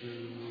through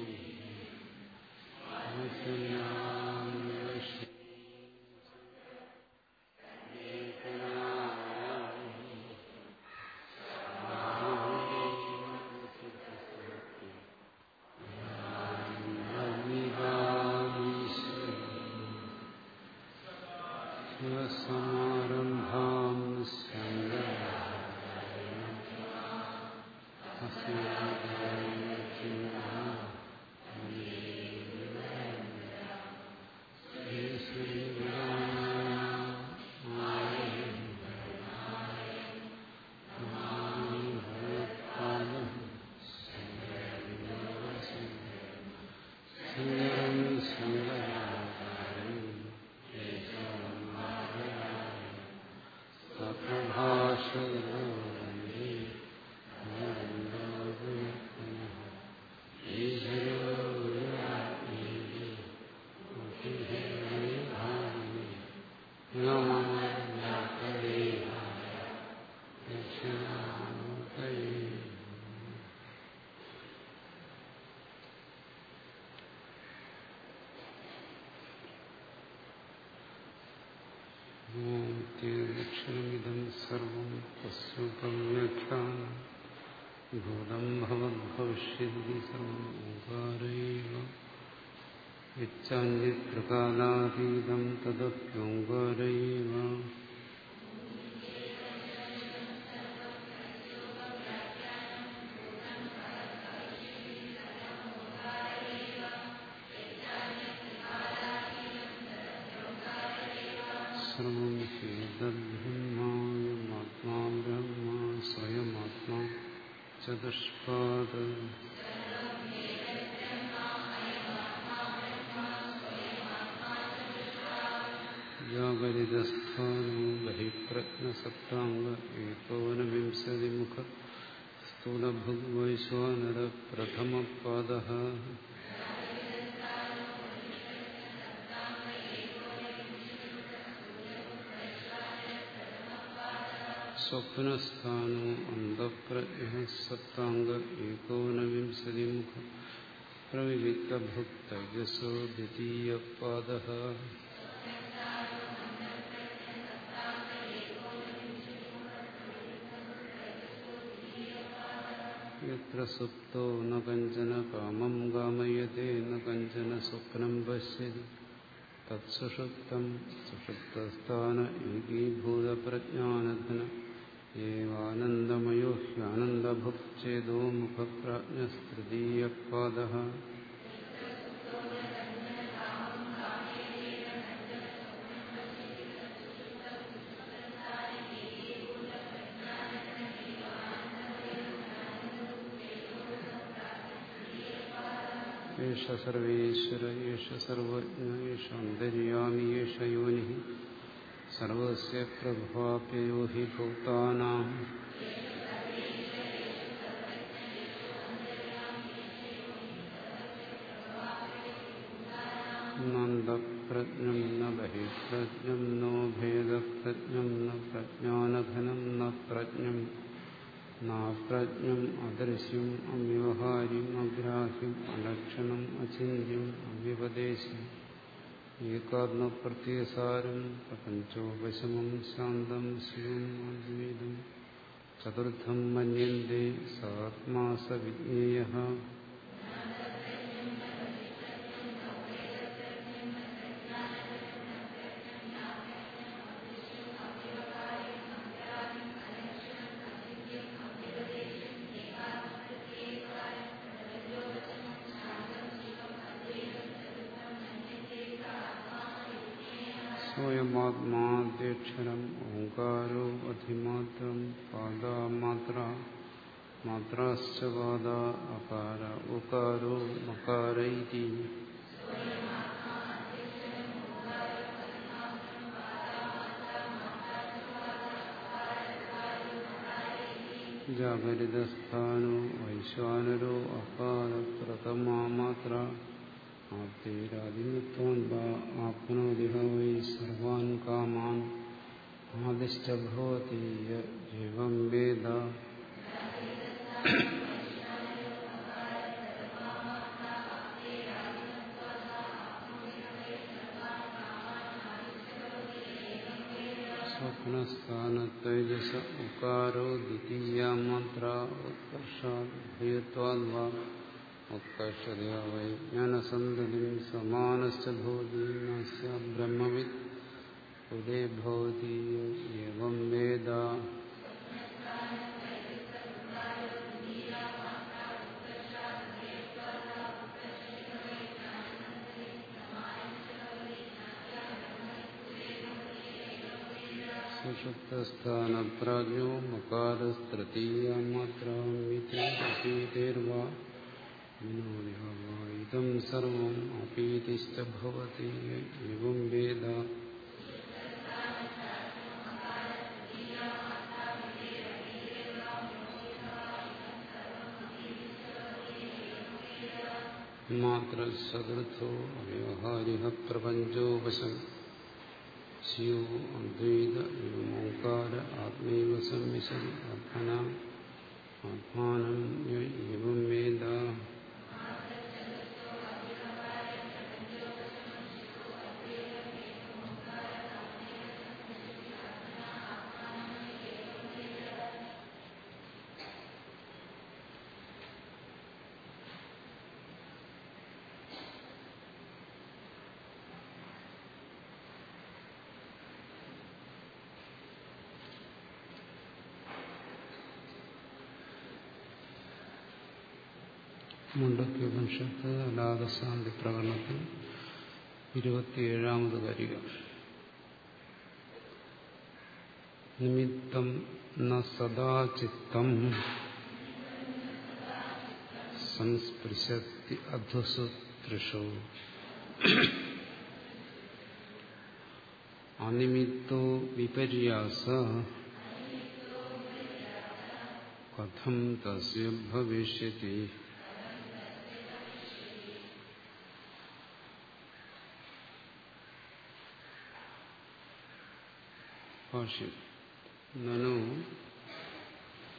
ദക്ഷിണമിതം സർവം തസ്വ്യാഖ്യാനം ഭൂതം ഭവദ്ഭവിഷ്യതി സർവം ഓങ്കാരൈവ യച്ചാന്യത്രകാലാതീതം തദപ്യോങ്കാരൈവ സ്വപ്നസ്ഥാനോ അന്തപ്രജ്ഞ സപ്താംഗ ഏകോനവിംശതിമുഖ പ്രവിവിക്തഭുക്തജസോ ദ്വിതീയപാദ യത്ര സുപ്തോ ന കഞ്ചന കാമം കാമയത്തെ ന കഞ്ചന സ്വപ്നം പശ്യതി. തത്സുഷുപ്തം സുഷുപ്തസ്ഥാന ഏകീഭൂതപ്രജ്ഞാനധന. एवानन्दमयो ह्यानन्दभुक्चेदो मुखप्राज्ञस्तृतीयपादः एष सर्वेश्वर एष सर्वज्ञ एष अन्तर्यामि एष योनिः। സർവസ്യ പ്രഭാപ്യയോ ഹി ഭൂതാനാം. നന്ദപ്രജ്ഞം ന ബഹിപ്രജ്ഞം നോ ഭേദപ്രജ്ഞം ന പ്രജ്ഞാനഘനം ന പ്രജ്ഞം. നാപ്രജ്ഞം അദൃശ്യം അവ്യവഹാര്യം അഗ്രാഹ്യം അലക്ഷണം അചിന്യം അവ്യപദേശം ഏകാത്മപ്രത്യസാരം പ്രപഞ്ചോപശമം ശാന്തം ശിവം ചതുർത്ഥം മന്യന്തെ സാത്മാ സ വിജ്ഞേയ ജാഗരിതസ്ഥാനോ വൈശ്വാനരോ അകാര പ്രഥമാമാത്ര ആപ്തേരാദിമത്വാൻ വാ ആപ്നോതിഹ വൈ സർവാൻ കാമാൻ ആദിഷ്ടഭവതി ജീവം വേദ. പുനഃസ്ഥാനത്തൈജസ ഉക്കാരോ ദ്വിതീയാമാത്ര ഉത്കർഷാദ്ഭയത്വാ ഉത്കർഷതയാ വൈ ജ്ഞാനസന്തതി സമാനശ്ച ഭവതി നസ്യ ബ്രഹ്മവിത് ഉദേ ഭവതി ഏവം വേദ सुषुप्तस्थानत्राजो मकारस्तृतीयामात्राङ्गीतेर्वा विनोदिहा वा इदं सर्वम् अपीतिश्च भवति एवं वेद। मात्रसदृथो व्यवहारिः प्रपञ्चोपशम् സ്യോ അദ്വൈത ഓങ്കാര ആത്മൈവ സംവിശതി ആത്മന ആത്മാനം എവം വേദ മുണ്ടക്യോപനിഷത്ത് അലാദശാന്തി പ്രകടനത്തിൽ ഇരുപത്തിയേഴാമത് വരിക. നിമിത്തം ന സദാചിത്തം സംസ്പൃശത്തി അധുസുതൃഷു അനിമിത്തോ വിപര്യാസ കഥം തസ്യ ഭവിഷ്യതി. ഭാഷ്യം നനു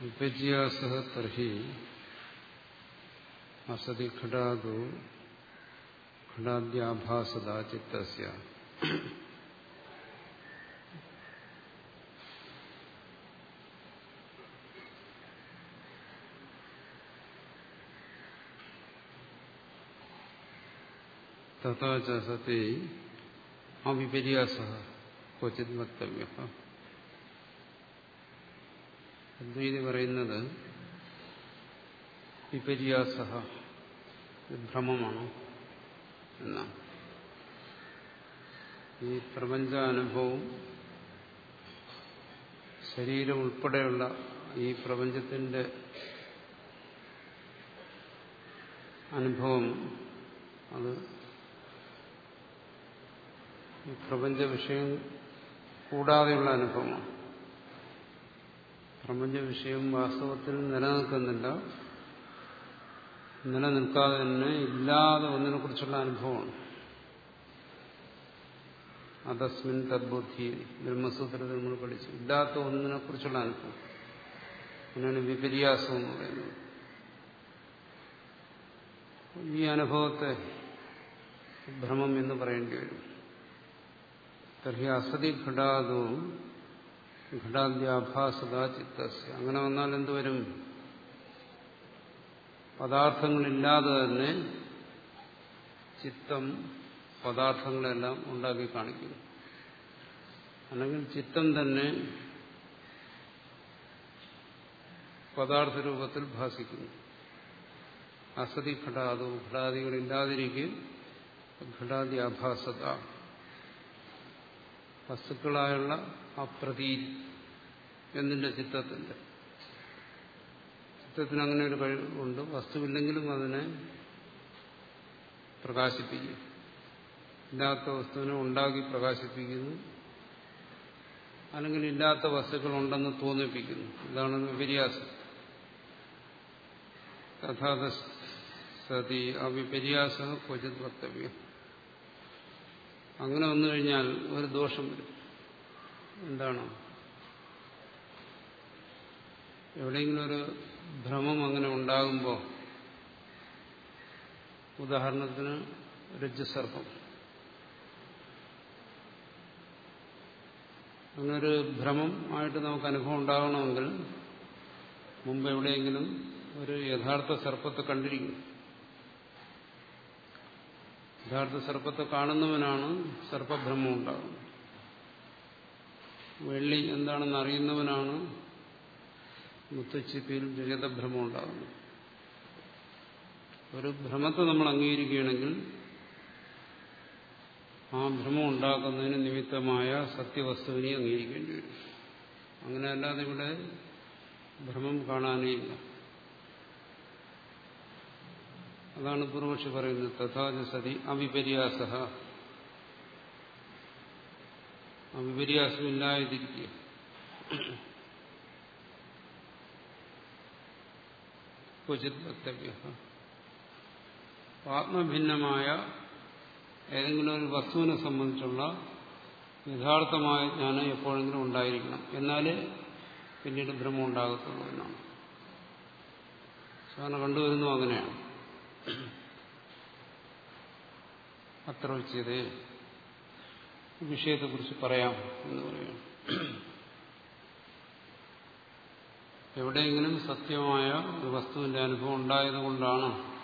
വിപര്യാസ തർഹി അസതി ഘടാദോ ഘടാദ്യാഭാസദാ ചിത്തസ്യ. തഥാ ച സതി അവിപര്യാസ ക്വചിത് വക്തവ്യ അദ്വൈതി പറയുന്നത് വിപര്യാസ ഭ്രമമാണ് എന്നാണ്. ഈ പ്രപഞ്ചാനുഭവം ശരീരം ഉൾപ്പെടെയുള്ള ഈ പ്രപഞ്ചത്തിന്റെ അനുഭവം അത് ഈ പ്രപഞ്ച വിഷയം കൂടാതെയുള്ള അനുഭവമാണ്. പ്രപഞ്ച വിഷയം വാസ്തവത്തിൽ നിലനിൽക്കുന്നില്ല. നിലനിൽക്കാതെ തന്നെ ഇല്ലാതെ ഒന്നിനെ കുറിച്ചുള്ള അനുഭവമാണ്. അതസ്മിൻ തദ്ബുദ്ധി ബ്രഹ്മസൂത്രത്തിൽ നമ്മൾ പഠിച്ചു. ഇല്ലാത്ത ഒന്നിനെ കുറിച്ചുള്ള അനുഭവം. അതിനാണ് വിപര്യാസം എന്ന് പറയുന്നത്. ഈ അനുഭവത്തെ ഭ്രമം എന്ന് പറയേണ്ടി വരും. തർഹി അസതി ഘടാദോ ഘടാദ്യാഭാസത ചിത്തസ്യ അങ്ങനെ വന്നാൽ എന്തുവരും പദാർത്ഥങ്ങളില്ലാതെ തന്നെ ചിത്തം പദാർത്ഥങ്ങളെല്ലാം ഉണ്ടാക്കി കാണിക്കുന്നു. അല്ലെങ്കിൽ ചിത്തം തന്നെ പദാർത്ഥ രൂപത്തിൽ ഭാസിക്കുന്നു. അസതി ഘടാതോ ഘടാദികളില്ലാതിരിക്കും ഘടാദി ആഭാസത വസ്തുക്കളായുള്ള ആ പ്രതീ എന്നിന്റെ ചിത്തത്തിന്റെ ചിത്തത്തിന് അങ്ങനെ ഒരു കഴിവുണ്ട് വസ്തുവില്ലെങ്കിലും അതിനെ പ്രകാശിപ്പിക്കും. ഇല്ലാത്ത വസ്തുവിനെ ഉണ്ടാക്കി പ്രകാശിപ്പിക്കുന്നു. അല്ലെങ്കിൽ ഇല്ലാത്ത വസ്തുക്കൾ ഉണ്ടെന്ന് തോന്നിപ്പിക്കുന്നു. ഇതാണ് വിപര്യാസം. തഥാ സതി ആ വിപര്യാസം ക്വചിത് വക്തവ്യം. അങ്ങനെ വന്നു കഴിഞ്ഞാൽ ഒരു ദോഷം വരും. എന്താണ്? എവിടെയെങ്കിലും ഒരു ഭ്രമം അങ്ങനെ ഉണ്ടാകുമ്പോൾ ഉദാഹരണത്തിന് രജ്ജസർപ്പം. അങ്ങനൊരു ഭ്രമം ആയിട്ട് നമുക്ക് അനുഭവം ഉണ്ടാകണമെങ്കിൽ മുമ്പ് എവിടെയെങ്കിലും ഒരു യഥാർത്ഥ സർപ്പത്തെ കണ്ടിരിക്കും. യഥാർത്ഥ സർപ്പത്തെ കാണുന്നവനാണ് സർപ്പഭ്രമം ഉണ്ടാകുന്നത്. വെള്ളി എന്താണെന്ന് അറിയുന്നവനാണ് മുത്തച്ചിപ്പിയിൽ ജഗതഭ്രമം ഉണ്ടാകുന്നത്. ഒരു ഭ്രമത്തെ നമ്മൾ അംഗീകരിക്കുകയാണെങ്കിൽ ആ ഭ്രമം ഉണ്ടാക്കുന്നതിന് നിമിത്തമായ സത്യവസ്തുവിനെ അംഗീകരിക്കേണ്ടി വരും. അങ്ങനെ അല്ലാതെ ഇവിടെ ഭ്രമം കാണാനേ ഇല്ല. അതാണ് പൂർവക്ഷി പറയുന്നത്. തഥാജ സതി അവിപര്യാസ അവിപര്യാസമില്ലാതിരിക്കുക. ക്വചിത് വക്തവ്യ ആത്മഭിന്നമായ ഏതെങ്കിലും ഒരു വസ്തുവിനെ സംബന്ധിച്ചുള്ള യഥാർത്ഥമായ ജ്ഞാനം എപ്പോഴെങ്കിലും ഉണ്ടായിരിക്കണം. എന്നാലേ പിന്നീട് ഭ്രമം ഉണ്ടാകത്തുള്ളൂ എന്നാണ്. സാധാരണ കണ്ടുവരുന്നു അങ്ങനെയാണ്. അത്ര വിഷയത്തെ കുറിച്ച് പറയാം എന്ന് പറയുന്നു എവിടെയെങ്കിലും സത്യമായ ഒരു വസ്തുവിന്റെ അനുഭവം ഉണ്ടായതുകൊണ്ടാണ്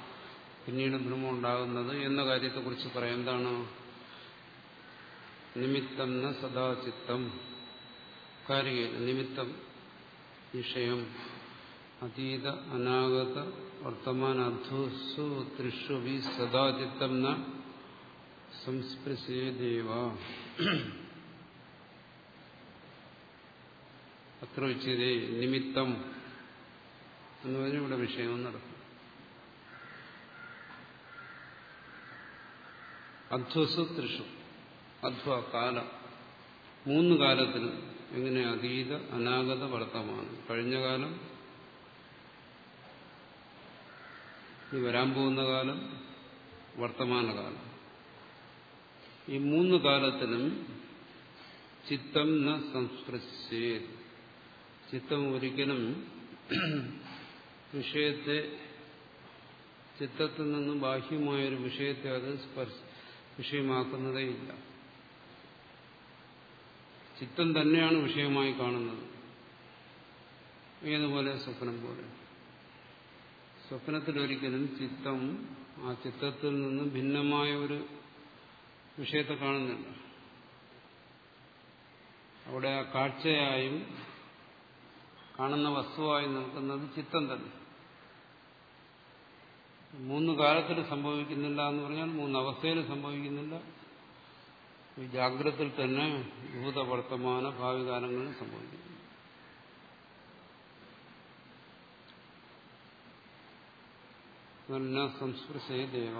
പിന്നീട് ഭ്രമം ഉണ്ടാകുന്നത് എന്ന കാര്യത്തെക്കുറിച്ച് പറയാം. എന്താണ്? നിമിത്തം ന സദാചിത്തം. കാര്യ നിമിത്തം വിഷയം. അതീത അനാഗത വർത്തമാന വി സദാചിത്തം ന സംസ്പൃശേദേവ അത്ര ഉച്ചതേ നിമിത്തം എന്ന് പറഞ്ഞാൽ ഇവിടെ വിഷയം നടക്കും। അധ്വസു തൃഷു അധ്വ കാല മൂന്ന് കാലത്തിലും എങ്ങനെ അതീത അനാഗത വർത്തമാനം കഴിഞ്ഞ കാലം ഇനി വരാൻ പോകുന്ന കാലം വർത്തമാനകാലം ഈ മൂന്ന് കാലത്തിലും ചിത്തം ന സംസ്കൃശേ ചിത്തം ഒരിക്കലും വിഷയത്തെ ചിത്തത്തിൽ നിന്നും ബാഹ്യമായൊരു വിഷയത്തെ അത് സ്പർശ വിഷയമാക്കുന്നതേയില്ല. ചിത്തം തന്നെയാണ് വിഷയമായി കാണുന്നത്. ഏതുപോലെ സ്വപ്നം പോലെ. സ്വപ്നത്തിലൊരിക്കലും ചിത്തം ആ ചിത്തത്തിൽ നിന്ന് ഭിന്നമായ ഒരു വിഷയത്തെ കാണുന്നില്ല. അവിടെ ആ കാഴ്ചയായും കാണുന്ന വസ്തുവായി നിൽക്കുന്നത് ചിത്തം തന്നെ. മൂന്ന് കാലത്തിൽ സംഭവിക്കുന്നില്ല എന്ന് പറഞ്ഞാൽ മൂന്ന് അവസ്ഥയിൽ സംഭവിക്കുന്നില്ല. ഈ ജാഗ്രതയിൽ തന്നെ ഭൂതവർത്തമാന ഭാവി കാലങ്ങളിൽ സംഭവിക്കുന്നു. സംസ്പൃശേ ദേവ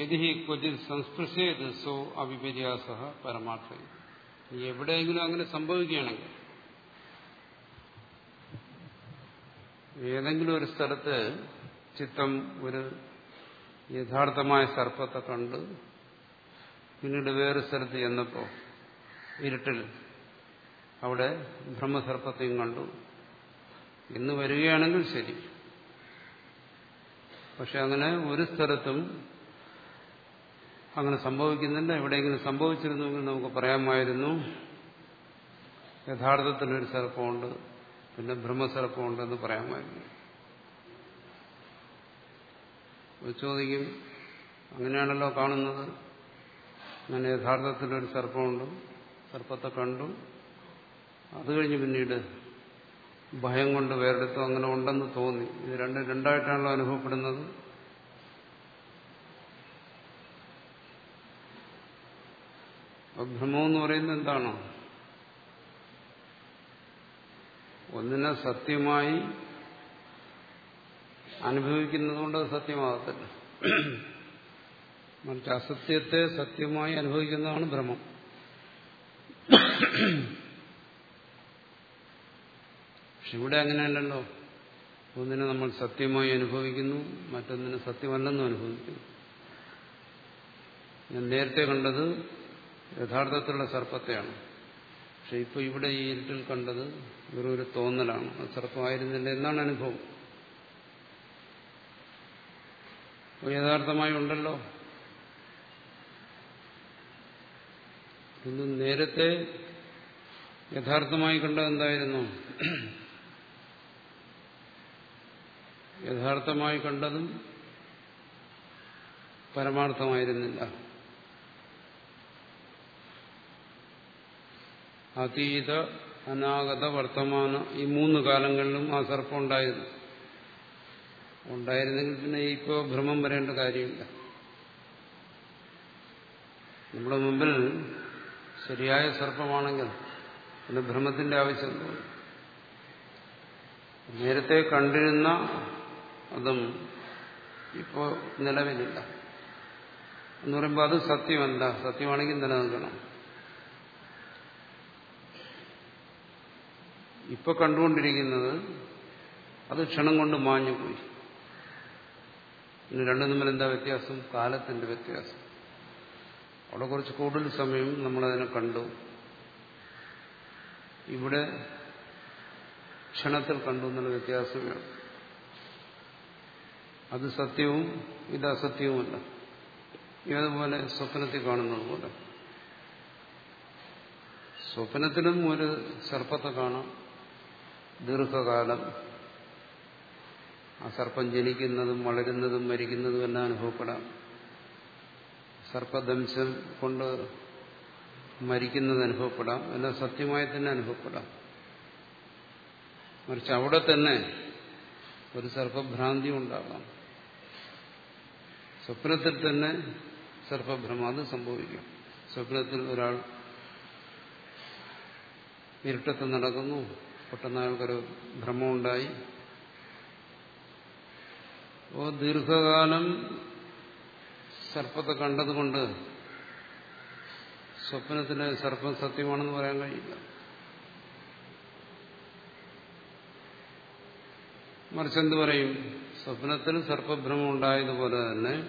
യതി ക്വചിത് സംസ്പൃശേത് സോ അവിപര്യാസ പരമാർത്ഥ. എവിടെയെങ്കിലും അങ്ങനെ സംഭവിക്കുകയാണെങ്കിൽ ഏതെങ്കിലും ഒരു സ്ഥലത്ത് ചിത്തം ഒരു യഥാർത്ഥമായ സർപ്പത്തെ കണ്ട് പിന്നീട് വേറെ സ്ഥലത്ത് ചെന്നപ്പോ ഇരുട്ടിൽ അവിടെ ബ്രഹ്മസർപ്പത്തെയും കണ്ടു. ഇന്ന് വരികയാണെങ്കിൽ ശരി. പക്ഷെ അങ്ങനെ ഒരു സ്ഥലത്തും അങ്ങനെ സംഭവിക്കുന്നില്ല. എവിടെയെങ്കിലും സംഭവിച്ചിരുന്നുവെങ്കിൽ നമുക്ക് പറയാമായിരുന്നു യഥാർത്ഥത്തിനൊരു സർപ്പമുണ്ട് പിന്നെ ബ്രഹ്മസർപ്പമുണ്ടെന്ന് പറയാമായിരുന്നു. ചോദിക്കും അങ്ങനെയാണല്ലോ കാണുന്നത്. അങ്ങനെ യഥാർത്ഥത്തിലൊരു സർപ്പമുണ്ട് സർപ്പത്തെ കണ്ടു. അത് കഴിഞ്ഞ് പിന്നീട് ഭയം കൊണ്ട് വേറെടുത്തും അങ്ങനെ ഉണ്ടെന്ന് തോന്നി. ഇത് രണ്ട് രണ്ടായിട്ടാണല്ലോ അനുഭവപ്പെടുന്നത്. ഭ്രമം എന്ന് പറയുന്നത് എന്താണോ? ഒന്നിനെ സത്യമായി അനുഭവിക്കുന്നതുകൊണ്ട് സത്യമാകത്തില്ല. മറിച്ച് അസത്യത്തെ സത്യമായി അനുഭവിക്കുന്നതാണ് ഭ്രമം പക്ഷെ ഇവിടെ അങ്ങനെയല്ലല്ലോ. ഒന്നിനെ നമ്മൾ സത്യമായി അനുഭവിക്കുന്നു മറ്റൊന്നിനെ സത്യമല്ലെന്നും അനുഭവിക്കുന്നു. ഞാൻ നേരത്തെ കണ്ടത് യഥാർത്ഥത്തിലുള്ള സർപ്പത്തെയാണ്. പക്ഷെ ഇപ്പൊ ഇവിടെ ഈ ഇരുട്ടിൽ കണ്ടത് വെറും ഒരു തോന്നലാണ്. അത് സർപ്പമായിരുന്നില്ല എന്നാണ് അനുഭവം. യഥാർത്ഥമായി ഉണ്ടല്ലോ. ഇന്ന് നേരത്തെ യഥാർത്ഥമായി കണ്ടത് എന്തായിരുന്നു? യഥാർത്ഥമായി കണ്ടതും പരമാർത്ഥമായിരുന്നില്ല. അതീത അനാഗത വർത്തമാന ഈ മൂന്ന് കാലങ്ങളിലും ആ സർപ്പം ഉണ്ടായിരുന്നു. ഉണ്ടായിരുന്നെങ്കിൽ പിന്നെ ഇപ്പോ ഭ്രമം വരേണ്ട കാര്യമില്ല. നമ്മുടെ മുമ്പിൽ ശരിയായ സർപ്പമാണെങ്കിൽ പിന്നെ ഭ്രമത്തിന്റെ ആവശ്യം നേരത്തെ കണ്ടിരുന്ന അതും ഇപ്പോ നിലവിലില്ല. എന്ന് പറയുമ്പോൾ അത് സത്യമല്ല സത്യമാണെങ്കിൽ നിലനിൽക്കണം. ഇപ്പൊ കണ്ടുകൊണ്ടിരിക്കുന്നത് അത് ക്ഷണം കൊണ്ട് മാഞ്ഞു പോയി. രണ്ടും തമ്മിൽ എന്താ വ്യത്യാസം? കാലത്തിന്റെ വ്യത്യാസം. അവിടെ കുറച്ച് കൂടുതൽ സമയം നമ്മളതിനെ കണ്ടു. ഇവിടെ ക്ഷണത്തിൽ കണ്ടു എന്നുള്ള വ്യത്യാസമേ അത് സത്യവും ഇത് അസത്യവുമല്ല. ഏതുപോലെ സ്വപ്നത്തിൽ കാണുന്നത് പോലെ. സ്വപ്നത്തിലും ഒരു സർപ്പത്തെ കാണാം. ദീർഘകാലം ആ സർപ്പം ജനിക്കുന്നതും വളരുന്നതും മരിക്കുന്നതും എല്ലാം അനുഭവപ്പെടാം. സർപ്പദംശം കൊണ്ട് മരിക്കുന്നത് അനുഭവപ്പെടാം. എല്ലാം സത്യമായി തന്നെ അനുഭവപ്പെടാം. മറിച്ച് അവിടെ തന്നെ ഒരു സർപ്പഭ്രാന്തി ഉണ്ടാകാം. സ്വപ്നത്തിൽ തന്നെ സർപ്പഭ്രമം അത് സംഭവിക്കും. സ്വപ്നത്തിൽ ഒരാൾ ഇരുട്ടത്ത് നടക്കുന്നു പെട്ടെന്ന് അയാൾക്കൊരു ഭ്രമമുണ്ടായി. ഓ ദീർഘകാലം സർപ്പത്തെ കണ്ടതുകൊണ്ട് സ്വപ്നത്തിന് സർപ്പം സത്യമാണെന്ന് പറയാൻ കഴിയില്ല. മറിച്ചെന്ത് പറയും? സ്വപ്നത്തിൽ സർപ്പഭ്രമം ഉണ്ടായതുപോലെ തന്നെ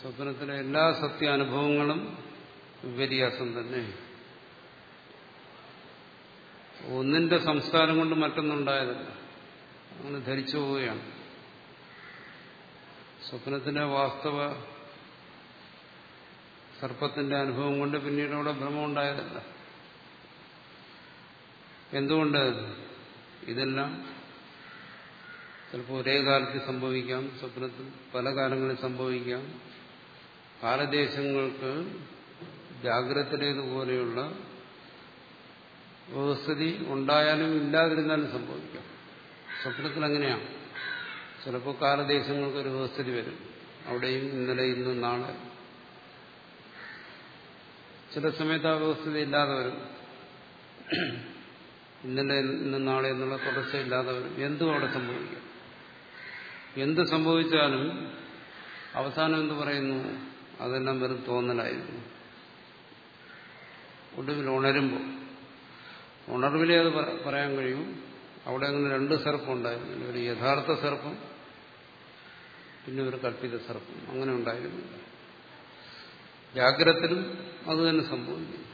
സ്വപ്നത്തിലെ എല്ലാ സത്യാനുഭവങ്ങളും വിപര്യാസം തന്നെ. ഒന്നിന്റെ സംസ്കാരം കൊണ്ട് മറ്റൊന്നുണ്ടായതല്ല. അങ്ങനെ ധരിച്ചു പോവുകയാണ്. സ്വപ്നത്തിന്റെ വാസ്തവ സർപ്പത്തിന്റെ അനുഭവം കൊണ്ട് പിന്നീട് അവിടെ ഭ്രമം ഉണ്ടായതല്ല. എന്തുകൊണ്ട്? ഇതെല്ലാം ചിലപ്പോൾ ഒരേ കാലത്ത് സംഭവിക്കാം സ്വപ്നത്തിൽ പല കാലങ്ങളിൽ സംഭവിക്കാം. കാലദേശങ്ങൾക്ക് ജാഗ്രതയിലേതുപോലെയുള്ള വ്യവസ്ഥിതി ഉണ്ടായാലും ഇല്ലാതിരുന്നാലും സംഭവിക്കാം. സ്വപ്നത്തിൽ അങ്ങനെയാണ്. ചിലപ്പോൾ കാലദേശങ്ങൾക്കൊരു വ്യവസ്ഥിതി വരും. അവിടെയും ഇന്നലെ ഇന്നും നാളെ. ചില സമയത്ത് ആ വ്യവസ്ഥിതി ഇല്ലാതെ വരും. ഇന്നലെ ഇന്നും നാളെ എന്നുള്ള തുടർച്ചയില്ലാതെ വരും. എന്തും അവിടെ സംഭവിക്കും. എന്ത് സംഭവിച്ചാലും അവസാനം എന്ത് പറയുന്നു? അതെല്ലാം വെറും തോന്നലായിരുന്നു. ഒടുവിൽ ഉണരുമ്പോൾ ഉണർവിലേ അത് പറയാൻ കഴിയും. അവിടെ അങ്ങനെ രണ്ട് സർപ്പം ഉണ്ടായിരുന്നു ഒരു യഥാർത്ഥ സർപ്പം പിന്നെ ഒരു കൽപ്പിത സർപ്പം. അങ്ങനെ ഉണ്ടായിരുന്നു. ജാഗ്രത്തിലും അത് തന്നെ സംഭവിക്കും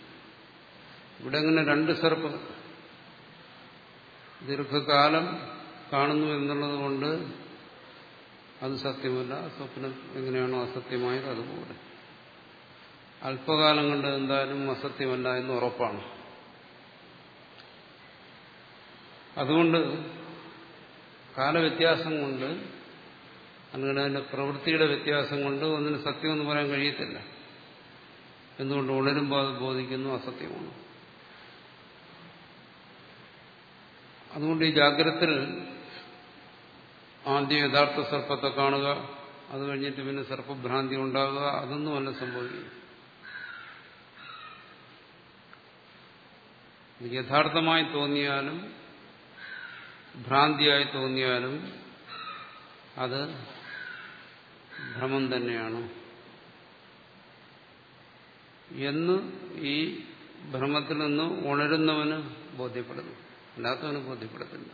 ഇവിടെ അങ്ങനെ രണ്ട് സർപ്പം ദീർഘകാലം കാണുന്നു എന്നുള്ളത് കൊണ്ട് അത് സത്യമല്ല സ്വപ്നം എങ്ങനെയാണോ അസത്യമായത് അതുപോലെ. അല്പകാലം കൊണ്ട് എന്തായാലും അസത്യമല്ല എന്ന് ഉറപ്പാണ്. അതുകൊണ്ട് കാലവ്യത്യാസം കൊണ്ട് അല്ലെങ്കിൽ അതിന്റെ പ്രവൃത്തിയുടെ വ്യത്യാസം കൊണ്ട് ഒന്നിന് സത്യമെന്ന് പറയാൻ കഴിയത്തില്ല. എന്തുകൊണ്ട് ഉണരുമ്പോൾ അത് ബോധിക്കുന്നു അസത്യമാണ്. അതുകൊണ്ട് ഈ ജാഗ്രതത്തിൽ ആദ്യം യഥാർത്ഥ സർപ്പത്തെ കാണുക അത് കഴിഞ്ഞിട്ട് പിന്നെ സർപ്പഭ്രാന്തി ഉണ്ടാകുക അതൊന്നുമല്ല സംഭവിക്കും യഥാർത്ഥമായി തോന്നിയാലും ഭ്രാന്തിയായി തോന്നിയാലും അത് ഭ്രമം തന്നെയാണ്. എന്ന് ഈ ഭ്രമത്തിൽ നിന്ന് ഉണരുന്നവന് ബോധ്യപ്പെടുന്നു. അല്ലാത്തവന് ബോധ്യപ്പെടത്തില്ല.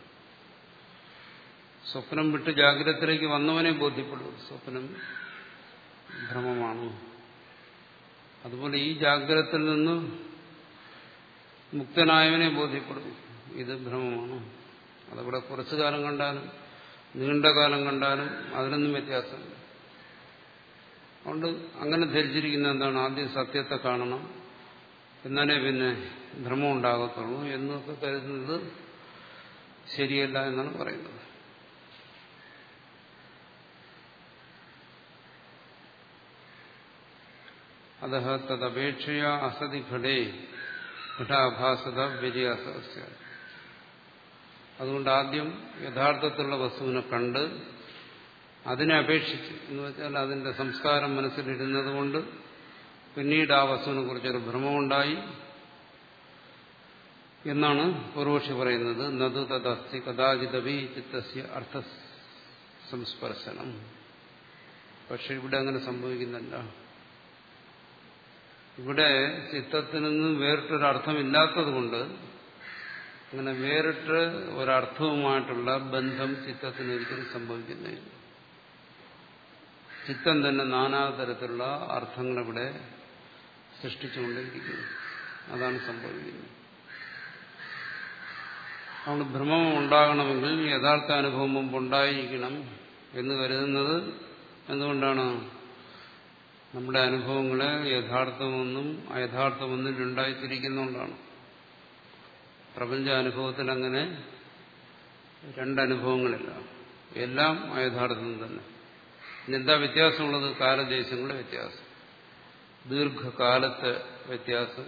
സ്വപ്നം വിട്ട് ജാഗ്രതത്തിലേക്ക് വന്നവനെ ബോധ്യപ്പെടും. സ്വപ്നം ഭ്രമമാണ്. അതുപോലെ ഈ ജാഗ്രതത്തിൽ നിന്ന് മുക്തനായവനെ ബോധ്യപ്പെടും. ഇത് ഭ്രമമാണ്. അതവിടെ കുറച്ചു കാലം കണ്ടാലും നീണ്ട കാലം കണ്ടാലും അതിനൊന്നും വ്യത്യാസമില്ല. അതുകൊണ്ട് അങ്ങനെ ധരിച്ചിരിക്കുന്ന എന്താണ്? ആദ്യം സത്യത്തെ കാണണം. എന്നാലേ പിന്നെ ഭ്രമം ഉണ്ടാകത്തുള്ളൂ. എന്നൊക്കെ കരുതുന്നത് ശരിയല്ല എന്നാണ് പറയുന്നത്. അത തദപേക്ഷയ അസതി ഘടേ ഘടാഭാസത വ്യതിയാസ അതുകൊണ്ട് ആദ്യം യഥാർത്ഥത്തിലുള്ള വസ്തുവിനെ കണ്ട് അതിനെ അപേക്ഷിച്ച് എന്ന് വെച്ചാൽ അതിന്റെ സംസ്കാരം മനസ്സിലിരുന്നത് കൊണ്ട് പിന്നീട് ആ വസ്തുവിനെ കുറിച്ചൊരു ഭ്രമമുണ്ടായി. എന്നാണ് പൂർവക്ഷി പറയുന്നത്. നതു തദസ്തി കഥാചിതവി ചിത്തസ്യ അർത്ഥ സംസ്പർശനം. പക്ഷെ ഇവിടെ അങ്ങനെ സംഭവിക്കുന്നില്ല. ഇവിടെ ചിത്തത്തിൽ നിന്നും വേറിട്ടൊരർത്ഥമില്ലാത്തത് കൊണ്ട് അങ്ങനെ വേറിട്ട് ഒരർത്ഥവുമായിട്ടുള്ള ബന്ധം ചിത്തത്തിന് ഒരിക്കലും സംഭവിക്കുന്നില്ല. ചിത്തം തന്നെ നാനാതരത്തിലുള്ള അർത്ഥങ്ങളിവിടെ സൃഷ്ടിച്ചുകൊണ്ടിരിക്കുന്നു. അതാണ് സംഭവിക്കുന്നത്. അതുകൊണ്ട് ഭ്രമം ഉണ്ടാകണമെങ്കിൽ യഥാർത്ഥ അനുഭവം മുമ്പ് ഉണ്ടായിരിക്കണം എന്ന് കരുതുന്നത് എന്തുകൊണ്ടാണ്? നമ്മുടെ അനുഭവങ്ങളെ യഥാർത്ഥമെന്നും അയഥാർത്ഥമൊന്നും രണ്ടായിത്തിരിക്കുന്നുകൊണ്ടാണ് പ്രപഞ്ച അനുഭവത്തിൽ അങ്ങനെ രണ്ടനുഭവങ്ങളില്ല. എല്ലാം അയഥാർത്ഥം തന്നെ. എന്താ വ്യത്യാസമുള്ളത്? കാലദേശങ്ങളുടെ വ്യത്യാസം. ദീർഘകാലത്തെ വ്യത്യാസം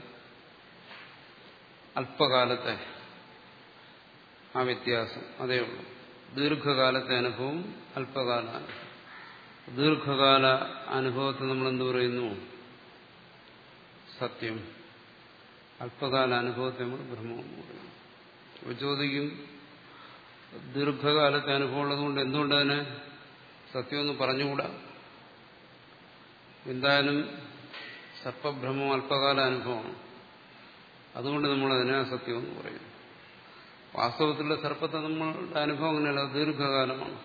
അല്പകാലത്തെ ആ വ്യത്യാസം അതേ ഉള്ളൂ. ദീർഘകാലത്തെ അനുഭവം അല്പകാല അനുഭവം. ദീർഘകാല അനുഭവത്തെ നമ്മൾ എന്ത് പറയുന്നു? സത്യം. അല്പകാല അനുഭവത്തെ നമ്മൾ ബ്രഹ്മം പറയുന്നു. ചോദിക്കും ദീർഘകാലത്തെ അനുഭവം ഉള്ളതുകൊണ്ട് എന്തുകൊണ്ട് തന്നെ സത്യമെന്ന് പറഞ്ഞുകൂടാ? എന്തായാലും സർപ്പഭ്രമം അല്പകാല അനുഭവമാണ്. അതുകൊണ്ട് നമ്മൾ അതിനെ സത്യമെന്ന് പറയുന്നു. വാസ്തവത്തിലുള്ള സർപ്പത്തെ നമ്മളുടെ അനുഭവം അങ്ങനെയല്ല ദീർഘകാലമാണ്.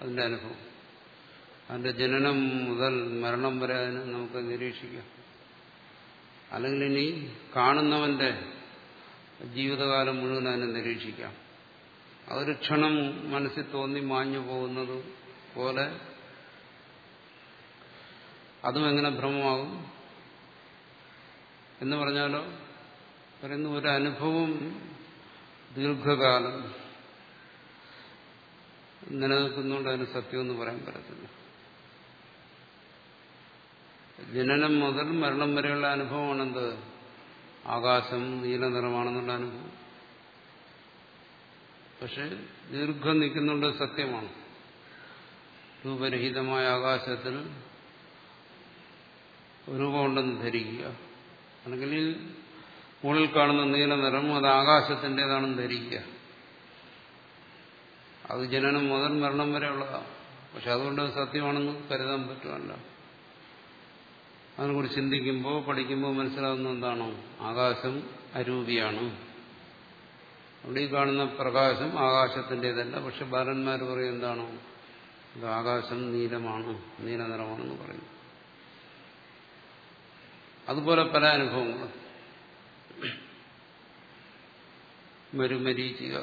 അതിന്റെ അനുഭവം. അതിന്റെ ജനനം മുതൽ മരണം വരെ അതിനെ നമുക്ക് നിരീക്ഷിക്കാം. അല്ലെങ്കിൽ ഇനി കാണുന്നവന്റെ ജീവിതകാലം മുഴുവൻ അതിനെ നിരീക്ഷിക്കാം. അതൊരു ക്ഷണം മനസ്സിൽ തോന്നി മാഞ്ഞു പോകുന്നത് പോലെ അതും എങ്ങനെ ഭ്രമമാകും? എന്ന് പറഞ്ഞാലോ പറയുന്ന ഒരു അനുഭവം ദീർഘകാലം നിലനിൽക്കുന്നുണ്ട് അതിന് സത്യമെന്ന് പറയാൻ പറ്റത്തില്ല. ജനനം മുതൽ മരണം വരെയുള്ള അനുഭവമാണെന്ത്? ആകാശം നീല നിറമാണെന്നുള്ള അനുഭവം. പക്ഷെ ദീർഘം നിൽക്കുന്നുണ്ട് സത്യമാണ്. രൂപരഹിതമായ ആകാശത്തിൽ രൂപമുണ്ടെന്ന് ധരിക്കുക. അല്ലെങ്കിൽ മുകളിൽ കാണുന്ന നീല നിറം അത് ആകാശത്തിന്റെതാണെന്ന് ധരിക്കുക. അത് ജനനം മുതൽ മരണം വരെയുള്ളതാണ്. പക്ഷെ അതുകൊണ്ട് സത്യമാണെന്ന് കരുതാൻ പറ്റുമല്ല. അതിനെക്കുറിച്ച് ചിന്തിക്കുമ്പോൾ പഠിക്കുമ്പോൾ മനസ്സിലാവുന്ന എന്താണോ? ആകാശം അരൂപിയാണ്. അവിടെ ഈ കാണുന്ന പ്രകാശം ആകാശത്തിന്റെതല്ല പക്ഷെ ബാലന്മാർ പറയും എന്താണോ? ഇത് ആകാശം നീലമാണ് നീല നിറമാണെന്ന് പറയും. അതുപോലെ പല അനുഭവങ്ങൾ മരുമരീചിക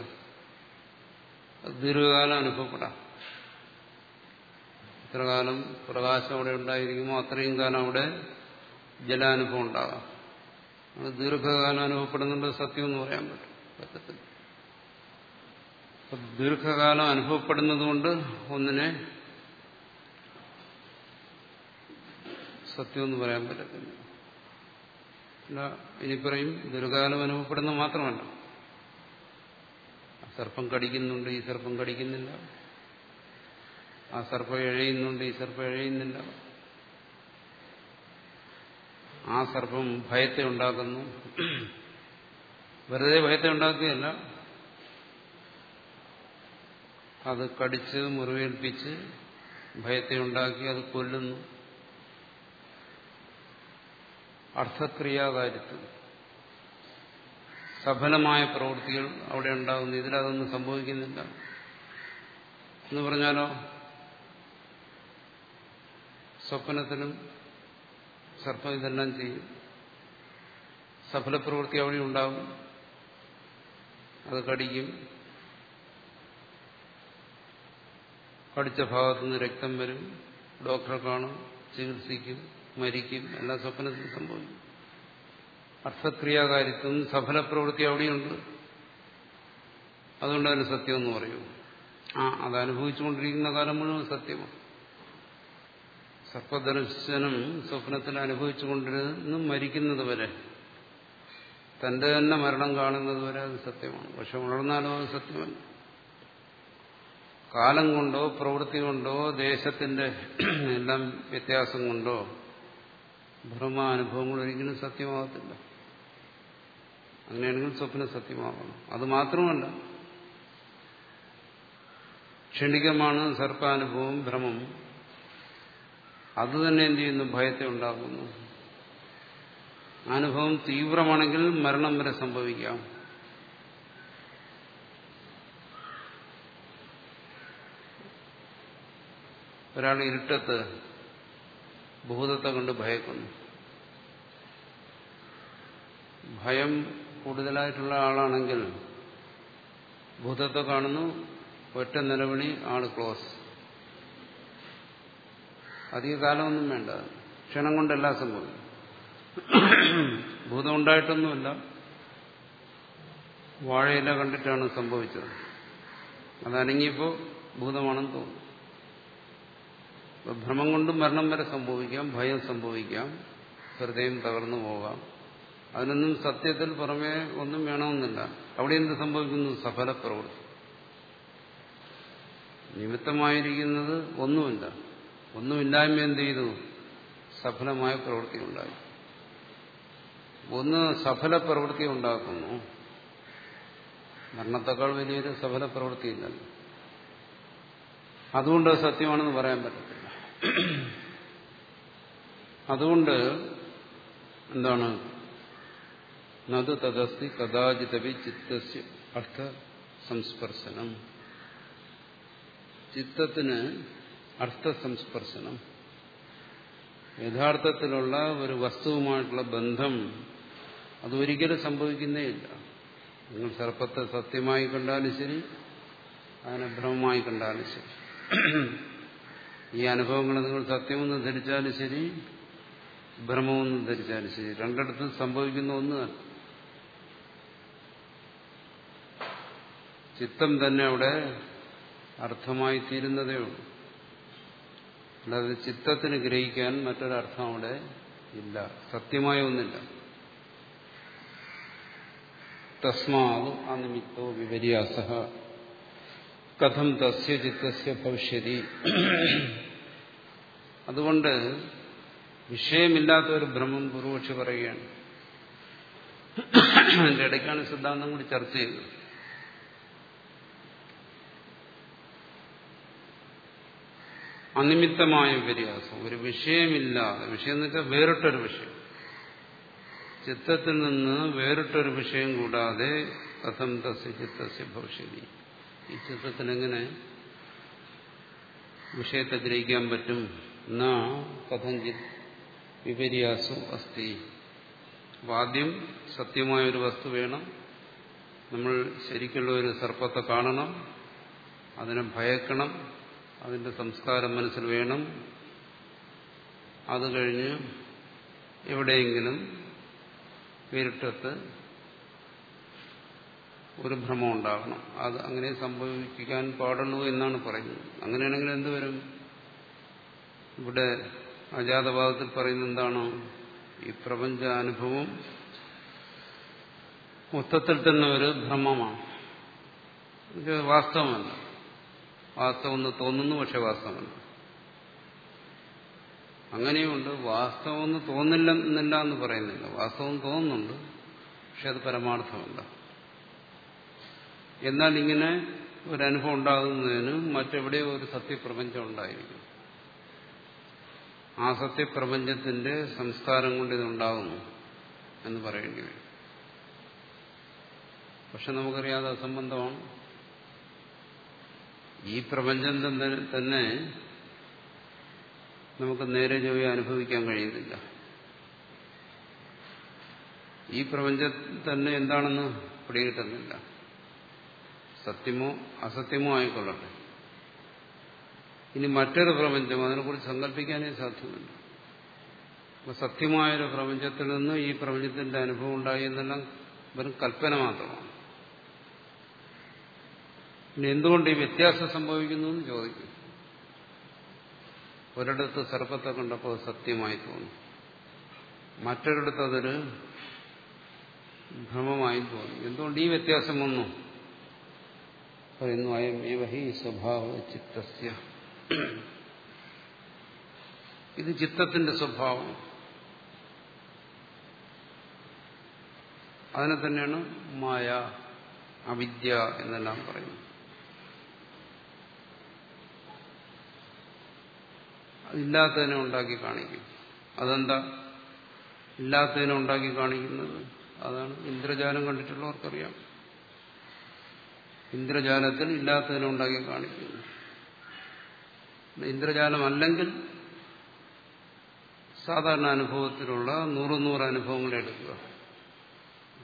ദീർഘകാലം അനുഭവപ്പെടാം. എത്ര കാലം പ്രകാശം അവിടെ ഉണ്ടായിരിക്കുമോ അത്രയും കാലം അവിടെ ജലാനുഭവം ഉണ്ടാകാം. അത് ദീർഘകാലം അനുഭവപ്പെടുന്നുണ്ട് സത്യം എന്ന് പറയാൻ പറ്റും. പറ്റത്തില്ല. ദീർഘകാലം അനുഭവപ്പെടുന്നതുകൊണ്ട് ഒന്നിനെ സത്യം എന്ന് പറയാൻ പറ്റത്തില്ല. അല്ല ഇനി പറയും ദീർഘകാലം അനുഭവപ്പെടുന്ന മാത്രമല്ല. സർപ്പം കടിക്കുന്നുണ്ട് ഈ സർപ്പം കടിക്കുന്നില്ല. ആ സർപ്പം എഴയുന്നുണ്ട് ഈ സർപ്പം എഴയുന്നില്ല. ആ സർപ്പം ഭയത്തെ ഉണ്ടാക്കുന്നു. വെറുതെ ഭയത്തെ ഉണ്ടാക്കുകയല്ല. അത് കടിച്ച് മുറിവേൽപ്പിച്ച് ഭയത്തെ ഉണ്ടാക്കി അത് കൊല്ലുന്നു. അർത്ഥക്രിയാകാര്യത്വം സഫലമായ പ്രവൃത്തികൾ അവിടെ ഉണ്ടാകുന്നു. ഇതിലതൊന്നും സംഭവിക്കുന്നില്ല. എന്ന് പറഞ്ഞാലോ? സ്വപ്നത്തിലും സർപ്പം ഇതെല്ലാം ചെയ്യും. സഫലപ്രവൃത്തി അവിടെ ഉണ്ടാകും അത് കടിക്കും. കടിച്ച ഭാഗത്തു നിന്ന് രക്തം വരും. ഡോക്ടറെ കാണും ചികിത്സിക്കും മരിക്കും. എല്ലാം സ്വപ്നത്തിൽ സംഭവിക്കും. അർത്ഥക്രിയാകാരിത്വം സഫല പ്രവൃത്തി അവിടെയുണ്ട്. അതുകൊണ്ട് അതിന് സത്യമെന്ന് പറയൂ. ആ അത് അനുഭവിച്ചുകൊണ്ടിരിക്കുന്ന കാലം മുഴുവൻ സത്യമാണ്. സർപ്പദർശനം സ്വപ്നത്തിൽ അനുഭവിച്ചുകൊണ്ടിരുന്നും മരിക്കുന്നത് വരെ തന്റെ തന്നെ മരണം കാണുന്നത് വരെ അത് സത്യമാണ്. പക്ഷെ ഉണർന്നാലും അത് സത്യമല്ല. കാലം കൊണ്ടോ പ്രവൃത്തി കൊണ്ടോ ദേശത്തിന്റെ എല്ലാം വ്യത്യാസം കൊണ്ടോ ഭ്രമാനുഭവങ്ങൾ ഒരിക്കലും സത്യമാകത്തില്ല. അങ്ങനെയാണെങ്കിൽ സ്വപ്നം സത്യമാകണം. അത് മാത്രമല്ല ക്ഷണികമാണ് സർപ്പാനുഭവം ഭ്രമം. അത് തന്നെ എന്ത് ചെയ്യുന്നു? ഭയത്തെ ഉണ്ടാക്കുന്നു. അനുഭവം തീവ്രമാണെങ്കിൽ മരണം വരെ സംഭവിക്കാം. ഒരാൾ ഇരുട്ടത്ത് ഭൂതത്തെ കൊണ്ട് ഭയക്കുന്നു. ഭയം കൂടുതലായിട്ടുള്ള ആളാണെങ്കിൽ ഭൂതത്തെ കാണുന്നു ഒറ്റ നിലവിളി ആൾ ക്ലോസ്. അധിക കാലമൊന്നും വേണ്ട. ക്ഷണം കൊണ്ടെല്ലാം സംഭവിക്കും. ഭൂതം ഉണ്ടായിട്ടൊന്നുമില്ല വാഴയില കണ്ടിട്ടാണ് സംഭവിച്ചത്. അതനങ്ങിയപ്പോൾ ഭൂതമാണെന്ന് തോന്നുന്നു. ഭ്രമം കൊണ്ട് മരണം വരെ സംഭവിക്കാം ഭയം സംഭവിക്കാം ഹൃദയം തകർന്നു പോകാം. അതിനൊന്നും സത്യത്തിൽ പുറമേ ഒന്നും വേണമെന്നില്ല. അവിടെ എന്ത് സംഭവിക്കുന്നു? സഫല പ്രവൃത്തി നിമിത്തമായിരിക്കുന്നത് ഒന്നുമില്ല. ഒന്നുമില്ലായ്മ എന്ത് ചെയ്തു? സഫലമായ പ്രവൃത്തി ഉണ്ടായി. ഒന്ന് സഫല പ്രവൃത്തി ഉണ്ടാക്കുന്നു. മരണത്തെക്കാൾ വലിയൊരു സഫല പ്രവൃത്തിയില്ലല്ലോ അതുകൊണ്ട് സത്യമാണെന്ന് പറയാൻ പറ്റത്തില്ല. അതുകൊണ്ട് എന്താണ്? നത് തദസ്തി കഥാചിതവി ചിത്തസ്യ അർത്ഥ സംസ്പർശനം. ചിത്തത്തിന് അർത്ഥസംസ്പർശനം. യഥാർത്ഥത്തിലുള്ള ഒരു വസ്തുവുമായിട്ടുള്ള ബന്ധം അതൊരിക്കലും സംഭവിക്കുന്നേയില്ല. നിങ്ങൾ സർപ്പത്തെ സത്യമായി കണ്ടാലും ശരി അതിനെ ഭ്രമമായി കണ്ടാലും ശരി. ഈ അനുഭവങ്ങൾ നിങ്ങൾ സത്യമെന്ന് ധരിച്ചാലും ശരി ഭ്രമമെന്ന് ധരിച്ചാലും ശരി. രണ്ടിടത്തും സംഭവിക്കുന്ന ഒന്ന് ചിത്തം തന്നെ അവിടെ അർത്ഥമായി തീരുന്നതേ ഉള്ളൂ. അല്ലാതെ ചിത്തത്തിന് ഗ്രഹിക്കാൻ മറ്റൊരർത്ഥം അവിടെ ഇല്ല. സത്യമായ ഒന്നില്ല. തസ്മാത് അനിമിത്തോ വിപര്യാസ. കഥം തസ്യ ചിത്തസ്യ ഭവിഷ്യതി. അതുകൊണ്ട് വിഷയമില്ലാത്ത ഒരു ഭ്രമം പൂർവക്ഷി പറയുകയാണ്. അതിന്റെ ഇടയ്ക്കാണ് സിദ്ധാന്തം കൂടി ചർച്ച ചെയ്തത്. അനിമിത്തമായ വിപര്യാസം ഒരു വിഷയമില്ലാതെ വിഷയം എന്ന് വെച്ചാൽ വേറിട്ടൊരു വിഷയം. ചിത്തത്തിൽ നിന്ന് വേറിട്ടൊരു വിഷയം കൂടാതെ കഥം തസ്യ ചിത്തസ്യ ഭവിഷ്യതി. ഈ ചിത്രത്തിനെങ്ങനെ വിഷയത്തെ ഗ്രഹിക്കാൻ പറ്റും? എന്നാ കഥഞ്ചിത് വിപര്യാസം അസ്ഥി വാദ്യം ആദ്യം സത്യമായൊരു വസ്തു വേണം. നമ്മൾ ശരിക്കുള്ള ഒരു സർപ്പത്തെ കാണണം. അതിനെ ഭയക്കണം. അതിന്റെ സംസ്കാരം മനസ്സിൽ വേണം. അത് കഴിഞ്ഞ് എവിടെയെങ്കിലും വീരിട്ടത്ത് ഒരു ഭ്രമം ഉണ്ടാകണം. അത് അങ്ങനെ സംഭവിക്കാൻ പാടുള്ളൂ എന്നാണ് പറയുന്നത്. അങ്ങനെയാണെങ്കിൽ എന്തുവരും ഇവിടെ അജാതഭാഗത്തിൽ പറയുന്ന എന്താണോ? ഈ പ്രപഞ്ച അനുഭവം മൊത്തത്തിൽ തന്നെ ഒരു ഭ്രമമാണ്. വാസ്തവമല്ല. വാസ്തവം എന്ന് തോന്നുന്നു പക്ഷെ വാസ്തവമല്ല. അങ്ങനെയുണ്ട് വാസ്തവം എന്ന് തോന്നില്ല എന്നില്ല എന്ന് പറയുന്നില്ല. വാസ്തവം തോന്നുന്നുണ്ട് പക്ഷെ അത് പരമാർത്ഥമല്ല. എന്നാൽ ഇങ്ങനെ ഒരു അനുഭവം ഉണ്ടാകുന്നതിന് മറ്റെവിടെയോ ഒരു സത്യപ്രപഞ്ചം ഉണ്ടായിരിക്കും. ആ സത്യപ്രപഞ്ചത്തിന്റെ സംസ്കാരം കൊണ്ട് ഇതുണ്ടാകുന്നു എന്ന് പറയേണ്ടി വരും. പക്ഷെ നമുക്കറിയാതെ അസംബന്ധമാണ്. ഈ പ്രപഞ്ചം തന്നെ നമുക്ക് നേരെ ജോലി അനുഭവിക്കാൻ കഴിയുന്നില്ല. ഈ പ്രപഞ്ചം തന്നെ എന്താണെന്ന് പിടികിട്ടുന്നില്ല. സത്യമോ അസത്യമോ ആയിക്കൊള്ളട്ടെ. ഇനി മറ്റൊരു പ്രപഞ്ചം അതിനെക്കുറിച്ച് സങ്കല്പിക്കാനേ സാധ്യമല്ല. അപ്പൊ സത്യമായൊരു പ്രപഞ്ചത്തിൽ നിന്ന് ഈ പ്രപഞ്ചത്തിന്റെ അനുഭവം ഉണ്ടായി എന്നെല്ലാം വെറും കൽപ്പന മാത്രമാണ്. പിന്നെ എന്തുകൊണ്ട് ഈ വ്യത്യാസം സംഭവിക്കുന്നു എന്ന് ചോദിക്കും. ഒരിടത്ത് സർപ്പത്തെ കണ്ടപ്പോൾ സത്യമായി തോന്നി. മറ്റൊരിടത്ത് അതൊരു ഭ്രമമായി തോന്നി. എന്തുകൊണ്ട് ഈ വ്യത്യാസം വന്നു? പറയുന്നു അയം ഏവഹി സ്വഭാവ ചിത്തസ്യ. ഇത് ചിത്തത്തിന്റെ സ്വഭാവം. അതിനെ തന്നെയാണ് മായ അവിദ്യ എന്നെല്ലാം പറയുന്നത്. ഇല്ലാത്തതിനെ ഉണ്ടാക്കി കാണിക്കും. അതെന്താ? ഇല്ലാത്തതിനെ ഉണ്ടാക്കി കാണിക്കുന്നത് അതാണ് ഇന്ദ്രജാലം കണ്ടിട്ടുള്ളവർക്കറിയാം. ഇന്ദ്രജാലത്തിൽ ഇല്ലാത്തതിനെ ഉണ്ടാക്കി കാണിക്കുന്നു. ഇന്ദ്രജാലം അല്ലെങ്കിൽ സാധാരണ അനുഭവത്തിലുള്ള നൂറ് നൂറ് അനുഭവങ്ങൾ എടുക്കുക.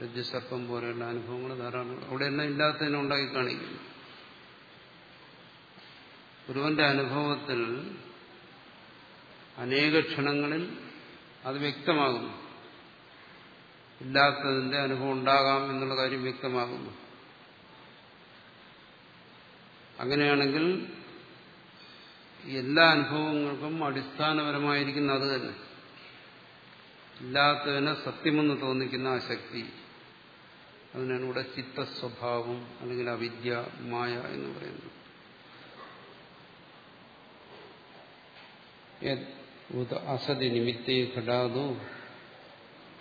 രജ്ജസർപ്പം പോലെയുള്ള അനുഭവങ്ങൾ ധാരാളം. അവിടെ അവിടെയെല്ലാം ഇല്ലാത്തതിനെ ഉണ്ടാക്കി കാണിക്കുന്നു. ഗുരുവന്റെ അനുഭവത്തിൽ അനേക ക്ഷണങ്ങളിൽ അത് വ്യക്തമാകുന്നു. ഇല്ലാത്തതിന്റെ അനുഭവം ഉണ്ടാകാം എന്നുള്ള കാര്യം വ്യക്തമാകുന്നു. അങ്ങനെയാണെങ്കിൽ എല്ലാ അനുഭവങ്ങൾക്കും അടിസ്ഥാനപരമായിരിക്കുന്ന അത് തന്നെ. ഇല്ലാത്തതിനെ സത്യമെന്ന് തോന്നിക്കുന്ന ആ ശക്തി അതിനാണ് ഇവിടെ ചിത്തസ്വഭാവം അല്ലെങ്കിൽ അവിദ്യ മായ എന്ന് പറയുന്നത്. അസതി നിമിത്തേ ഘടാതോ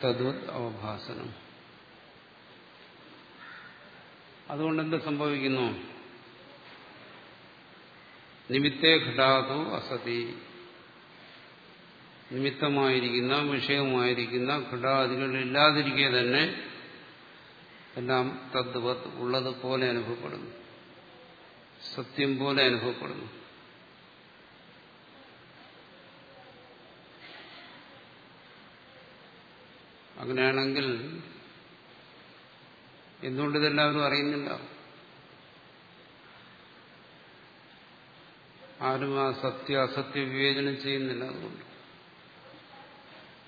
തദ്വത് അവഭാസനം അതുകൊണ്ട് എന്ത് സംഭവിക്കുന്നു? നിമിത്തേ ഘടാതോ അസതി നിമിത്തമായിരിക്കുന്ന വിഷയമായിരിക്കുന്ന ഘടാദികളില്ലാതിരിക്കെ തന്നെ എല്ലാം തദ്വത് ഉള്ളതുപോലെ അനുഭവപ്പെടുന്നു. സത്യം പോലെ അനുഭവപ്പെടുന്നു. അങ്ങനെയാണെങ്കിൽ എന്തുകൊണ്ട് ഇതെല്ലാവരും അറിയുന്നില്ല? ആരും ആ സത്യ അസത്യ വിവേചനം ചെയ്യുന്നില്ല അതുകൊണ്ട്.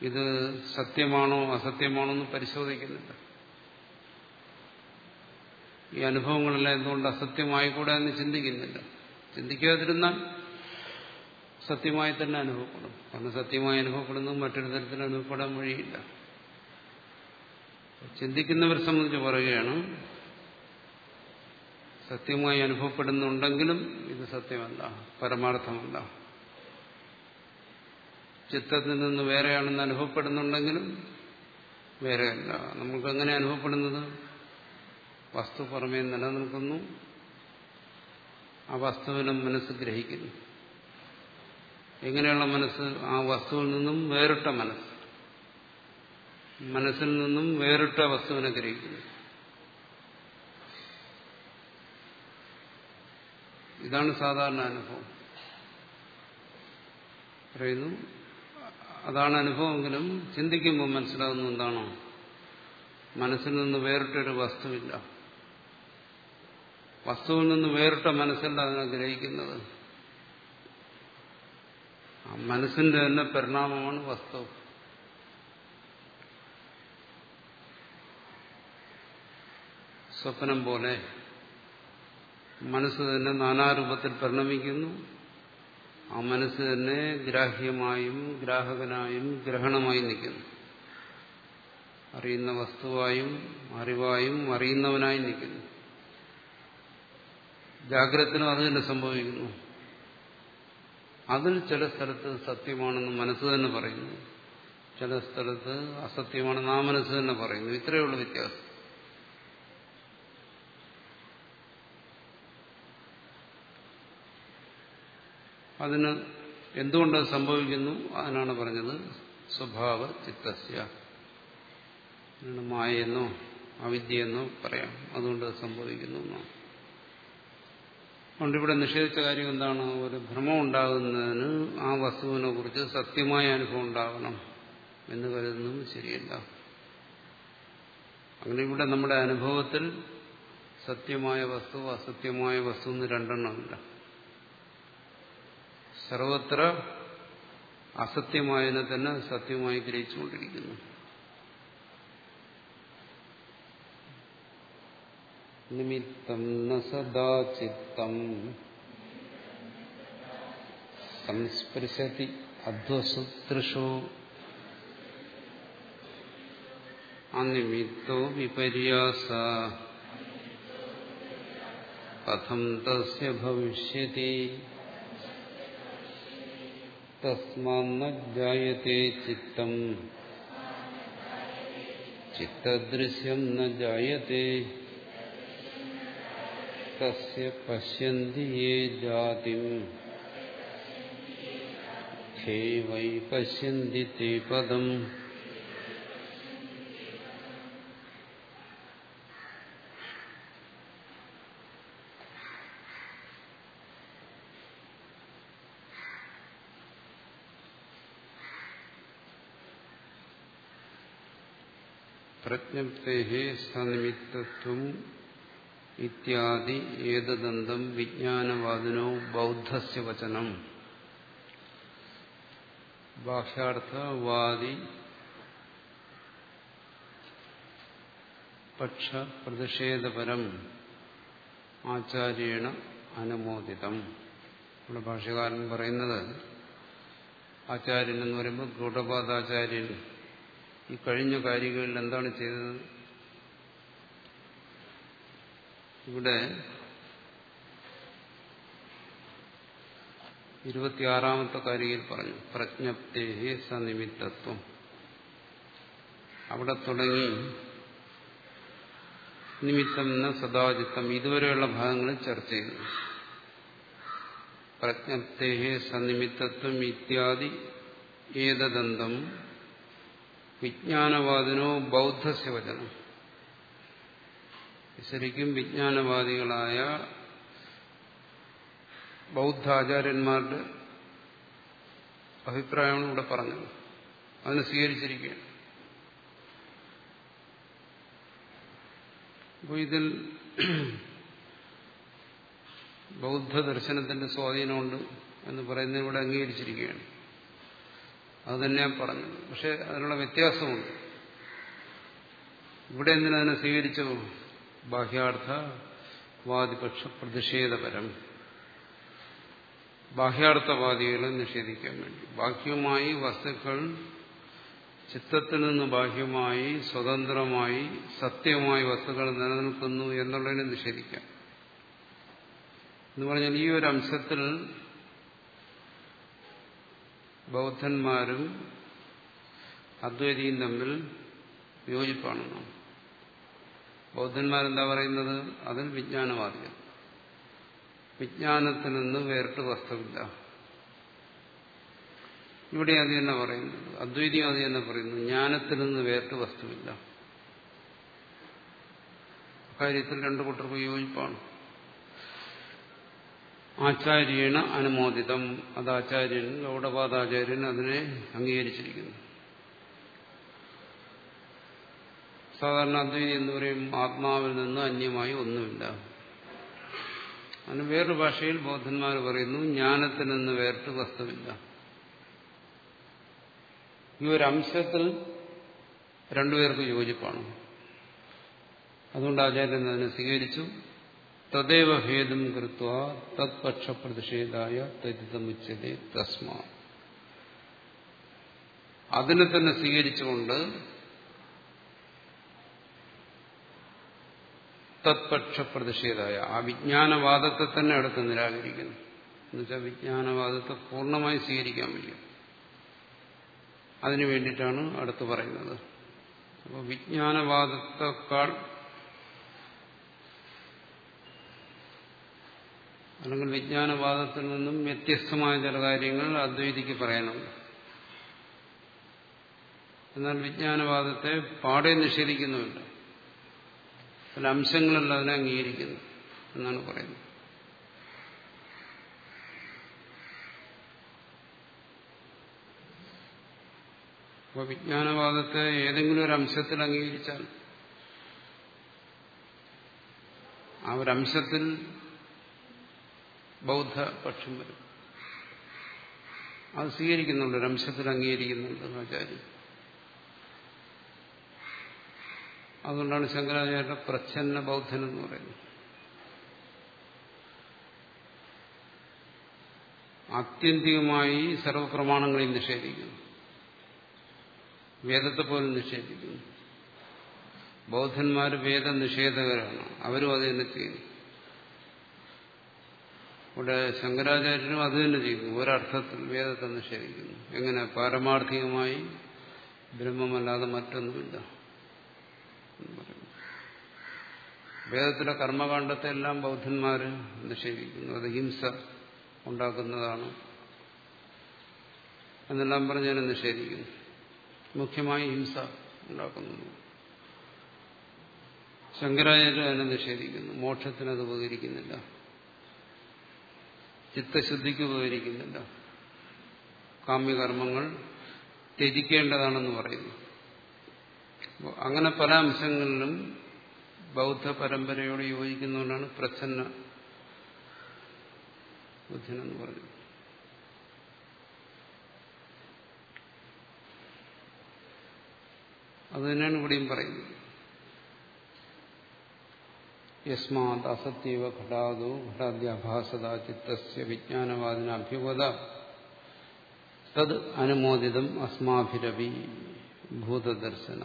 ഇത് സത്യമാണോ അസത്യമാണോ എന്ന് പരിശോധിക്കുന്നില്ല. ഈ അനുഭവങ്ങളെല്ലാം എന്തുകൊണ്ട് അസത്യമായിക്കൂടെ എന്ന് ചിന്തിക്കുന്നില്ല. ചിന്തിക്കാതിരുന്നാൽ സത്യമായി തന്നെ അനുഭവപ്പെടും. കാരണം സത്യമായി അനുഭവപ്പെടുന്നത് മറ്റൊരു തരത്തിൽ അനുഭവപ്പെടാൻ വഴിയില്ല. ചിന്തിക്കുന്നവരെ സംബന്ധിച്ച് പറയുകയാണ് സത്യമായി അനുഭവപ്പെടുന്നുണ്ടെങ്കിലും ഇത് സത്യമല്ല പരമാർത്ഥമല്ല. ചിത്തത്തിൽ നിന്ന് വേറെയാണെന്ന് അനുഭവപ്പെടുന്നുണ്ടെങ്കിലും വേറെയല്ല. നമുക്ക് എങ്ങനെ അനുഭവപ്പെടുന്നത്? വസ്തു പുറമേ നിലനിൽക്കുന്നു. ആ വസ്തുവിനും മനസ്സ് ഗ്രഹിക്കുന്നു. എങ്ങനെയുള്ള മനസ്സ്? ആ വസ്തുവിൽ നിന്നും വേറിട്ട മനസ്സ്. മനസ്സിൽ നിന്നും വേറിട്ട വസ്തുവിനെ ഗ്രഹിക്കുന്നു. ഇതാണ് സാധാരണ അനുഭവം. പറയുന്നു അതാണ് അനുഭവമെങ്കിലും ചിന്തിക്കുമ്പോൾ മനസ്സിലാകുന്ന എന്താണോ? മനസ്സിൽ നിന്ന് വേറിട്ടൊരു വസ്തുവില്ല. വസ്തുവിൽ നിന്ന് വേറിട്ട മനസ്സല്ല അതിനെ ഗ്രഹിക്കുന്നത്. ആ മനസ്സിന്റെ തന്നെ പരിണാമമാണ് വസ്തു. സ്വപ്നം പോലെ മനസ്സ് തന്നെ നാനാരൂപത്തിൽ പരിണമിക്കുന്നു. ആ മനസ്സ് തന്നെ ഗ്രാഹ്യമായും ഗ്രാഹകനായും ഗ്രഹണമായും നിൽക്കുന്നു. അറിയുന്ന വസ്തുവായും അറിവായും അറിയുന്നവനായും നിൽക്കുന്നു. ജാഗ്രതത്തിനും അത് തന്നെ സംഭവിക്കുന്നു. അതിൽ ചില സ്ഥലത്ത് സത്യമാണെന്ന് മനസ്സ് തന്നെ പറയുന്നു. ചില സ്ഥലത്ത് അസത്യമാണെന്ന് ആ മനസ്സ് തന്നെ പറയുന്നു. ഇത്രയുള്ള വ്യത്യാസം. അതിന് എന്തുകൊണ്ടത് സംഭവിക്കുന്നു? അതിനാണ് പറഞ്ഞത് സ്വഭാവ ചിത്തസ്യ. മായെന്നോ അവിദ്യയെന്നോ പറയാം. അതുകൊണ്ട് അത് സംഭവിക്കുന്നു എന്നാണ്. അതുകൊണ്ട് ഇവിടെ നിഷേധിച്ച കാര്യം എന്താണ്? ഒരു ഭ്രമം ഉണ്ടാകുന്നതിന് ആ വസ്തുവിനെ കുറിച്ച് സത്യമായ അനുഭവം ഉണ്ടാകണം എന്ന് കരുതുന്നതും ശരിയല്ല. അങ്ങനെ ഇവിടെ നമ്മുടെ അനുഭവത്തിൽ സത്യമായ വസ്തു അസത്യമായ വസ്തു എന്ന് രണ്ടെണ്ണമില്ല സർവത്ര അസത്യമായതിനെ തന്നെ സത്യമായി ഗ്രഹിച്ചുകൊണ്ടിരിക്കുന്നു. നിമിത്തം ന സദാ ചിത്തം. സംസ്പൃശതി അധ്വസുതൃഷു അനിമിത്തോ വിപര്യാസ. കഥം തസ്യ ഭവിഷ്യതി. തസ്മാന്ന ജായത്തെ ചിത്തം ചിത്തദൃശ്യം ന ജായത്തെ തസ്യ പശ്യന്തി യേ ജാതിം ഖേ വൈ പദം പ്രജ്ഞപ്തേ സനിമിത്തത്വം ഇത്യാദി ഏതദന്തം വിജ്ഞാനവാദിനോ ബൗദ്ധസ്യ വചനം. ബാഹ്യാർത്ഥവാദി പക്ഷ പ്രതിഷേധപരം ആചാര്യേണ അനുമോദിതം. ഇവിടെ ഭാഷകാരൻ പറയുന്നത് ആചാര്യൻ എന്ന് പറയുമ്പോൾ ഗൗഡപാദാചാര്യൻ ഈ കഴിഞ്ഞ കാര്യങ്ങളിൽ എന്താണ് ചെയ്തത്? ഇവിടെ ഇരുപത്തിയാറാമത്തെ കാരികയിൽ പറഞ്ഞു പ്രജ്ഞപ്തേഹി സനിമിത്തത്വം അവിടെ തുടങ്ങി നിമിത്തം എന്ന സദാചിത്തം ഇതുവരെയുള്ള ഭാഗങ്ങളിൽ ചർച്ച ചെയ്തു. പ്രജ്ഞപ്തേഹി സനിമിത്തത്വം ഇത്യാദി ഏതദന്തം വിജ്ഞാനവാദിനോ ബൗദ്ധസ്യ വചനം. ശരിക്കും വിജ്ഞാനവാദികളായ ബൗദ്ധാചാര്യന്മാരുടെ അഭിപ്രായമാണ് ഇവിടെ പറഞ്ഞത്. അതിന് സ്വീകരിച്ചിരിക്കുകയാണ്. അപ്പോൾ ഇതിൽ ബൗദ്ധ ദർശനത്തിന്റെ സ്വാധീനമുണ്ട് എന്ന് പറയുന്നത് ഇവിടെ അംഗീകരിച്ചിരിക്കുകയാണ്. അത് തന്നെയാ പറഞ്ഞത്. പക്ഷെ അതിനുള്ള വ്യത്യാസമുണ്ട്. ഇവിടെ എന്തിനാ അതിനെ സ്വീകരിച്ചു ബാഹ്യാർത്ഥ വാദിപക്ഷ പ്രതിഷേധപരം. ബാഹ്യാർത്ഥവാദികളെ നിഷേധിക്കാൻ വേണ്ടി. ബാഹ്യമായി വസ്തുക്കൾ ചിത്തത്തിൽ നിന്ന് ബാഹ്യമായി സ്വതന്ത്രമായി സത്യമായി വസ്തുക്കൾ നിലനിൽക്കുന്നു എന്നുള്ളതിനെ നിഷേധിക്കാം. എന്ന് പറഞ്ഞാൽ ഈ ഒരു അംശത്തിൽ ബൗദ്ധന്മാരും അദ്വൈതിയും തമ്മിൽ യോജിപ്പാണ് ബൗദ്ധന്മാരെന്താ പറയുന്നത്? അതിൽ വിജ്ഞാനവാദികൾ. വിജ്ഞാനത്തിൽ നിന്ന് വേറിട്ട് വസ്തുവില്ല. ഇവിടെ അത് തന്നെ പറയുന്നത്. അദ്വൈതി അത് തന്നെ പറയുന്നു. ജ്ഞാനത്തിൽ നിന്ന് വേറിട്ട് വസ്തുവില്ല. കാര്യത്തിൽ രണ്ടു കൂട്ടർക്ക് യോജിപ്പാണ് ആചാര്യേണ അനുമോദിതം. അത് ആചാര്യൻ ഗൗഡപാദാചാര്യൻ അതിനെ അംഗീകരിച്ചിരിക്കുന്നു. സാധാരണ അദ്വൈതി എന്ന് പറയും ആത്മാവിൽ നിന്ന് അന്യമായി ഒന്നുമില്ല. അതിന് വേറൊരു ഭാഷയിൽ ബോധന്മാർ പറയുന്നു ജ്ഞാനത്തിൽ നിന്ന് വേറിട്ട് വസ്തുവില്ല. ഈ ഒരു അംശത്തിൽ രണ്ടുപേർക്ക് യോജിപ്പാണ്. അതുകൊണ്ട് ആചാര്യൻ അതിനെ സ്വീകരിച്ചു. തദൈവ ഭേദം കൃത്വ തത്പക്ഷ പ്രതിഷേധായ തരിതമുച്ചതേ തസ്മാ അതിനെ തന്നെ സ്വീകരിച്ചുകൊണ്ട് തത്പക്ഷ പ്രതിഷേധായ ആ വിജ്ഞാനവാദത്തെ തന്നെ അടുത്ത് നിരാകരിക്കുന്നു. എന്നുവെച്ചാൽ വിജ്ഞാനവാദത്തെ പൂർണമായി സ്വീകരിക്കാൻ വയ്യ. അതിനു വേണ്ടിയിട്ടാണ് അടുത്ത് പറയുന്നത്. അപ്പോൾ വിജ്ഞാനവാദത്തെക്കാൾ അല്ലെങ്കിൽ വിജ്ഞാനവാദത്തിൽ നിന്നും വ്യത്യസ്തമായ ചില കാര്യങ്ങൾ അദ്വൈതിക്ക് പറയാനുണ്ട് എന്നാൽ വിജ്ഞാനവാദത്തെ പാടെ നിഷേധിക്കുന്നുമില്ല. ചില അംശങ്ങളല്ല അതിനെ അംഗീകരിക്കുന്നു എന്നാണ് പറയുന്നത്. അപ്പോൾ വിജ്ഞാനവാദത്തെ ഏതെങ്കിലും ഒരു അംശത്തിൽ അംഗീകരിച്ചാൽ ആ ഒരു അംശത്തിൽ ബൗദ്ധപക്ഷം വരും. അത് സ്വീകരിക്കുന്നുണ്ട് രംശത്തിൽ അംഗീകരിക്കുന്നുണ്ട് ആചാര്യം. അതുകൊണ്ടാണ് ശങ്കരാചാര്യരുടെ പ്രച്ഛന്ന ബൗദ്ധൻ എന്ന് പറയുന്നത്. ആത്യന്തികമായി സർവപ്രമാണങ്ങളെയും നിഷേധിക്കുന്നു. വേദത്തെ പോലും നിഷേധിക്കുന്നു. ബൗദ്ധന്മാർ വേദ നിഷേധകരാണ് അവരും അത് തന്നെ ചെയ്യുന്നു. ഇവിടെ ശങ്കരാചാര്യരും അത് തന്നെ ചെയ്യുന്നു ഒരർത്ഥത്തിൽ വേദത്തെ നിഷേധിക്കുന്നു. എങ്ങനെ? പാരമാർത്ഥികമായി ബ്രഹ്മമല്ലാതെ മറ്റൊന്നുമില്ല വേദത്തിലെ കർമ്മകാണ്ഡത്തെ എല്ലാം ബൗദ്ധന്മാർ നിഷേധിക്കുന്നു. അത് ഹിംസ ഉണ്ടാക്കുന്നതാണ് എന്നെല്ലാം പറഞ്ഞ് ഞാൻ നിഷേധിക്കുന്നു. മുഖ്യമായി ഹിംസ ഉണ്ടാക്കുന്നു. ശങ്കരാചാര്യ അതിനെ നിഷേധിക്കുന്നു. മോക്ഷത്തിന് അത് ഉപകരിക്കുന്നില്ല. ചിത്തശുദ്ധിക്ക് ഉപകരിക്കുന്നില്ല കാമ്യകർമ്മങ്ങൾ ത്യജിക്കേണ്ടതാണെന്ന് പറയുന്നു. അങ്ങനെ പല അംശങ്ങളിലും ബൗദ്ധ പരമ്പരയോട് യോജിക്കുന്നതുകൊണ്ടാണ് പ്രച്ഛന്ന ബുദ്ധനെന്ന് പറഞ്ഞത്. അത് തന്നെയാണ് ഇവിടെയും പറയുന്നത്. യസ്മാത് അസത്യവ ഘടാതു ഘടാദ്യാഭാസത ചിത്തസ്യ വിജ്ഞാനവാദിന അഭ്യുഗത തത് അനുമോദിതം അസ്മാഭിരവി ഭൂതദർശന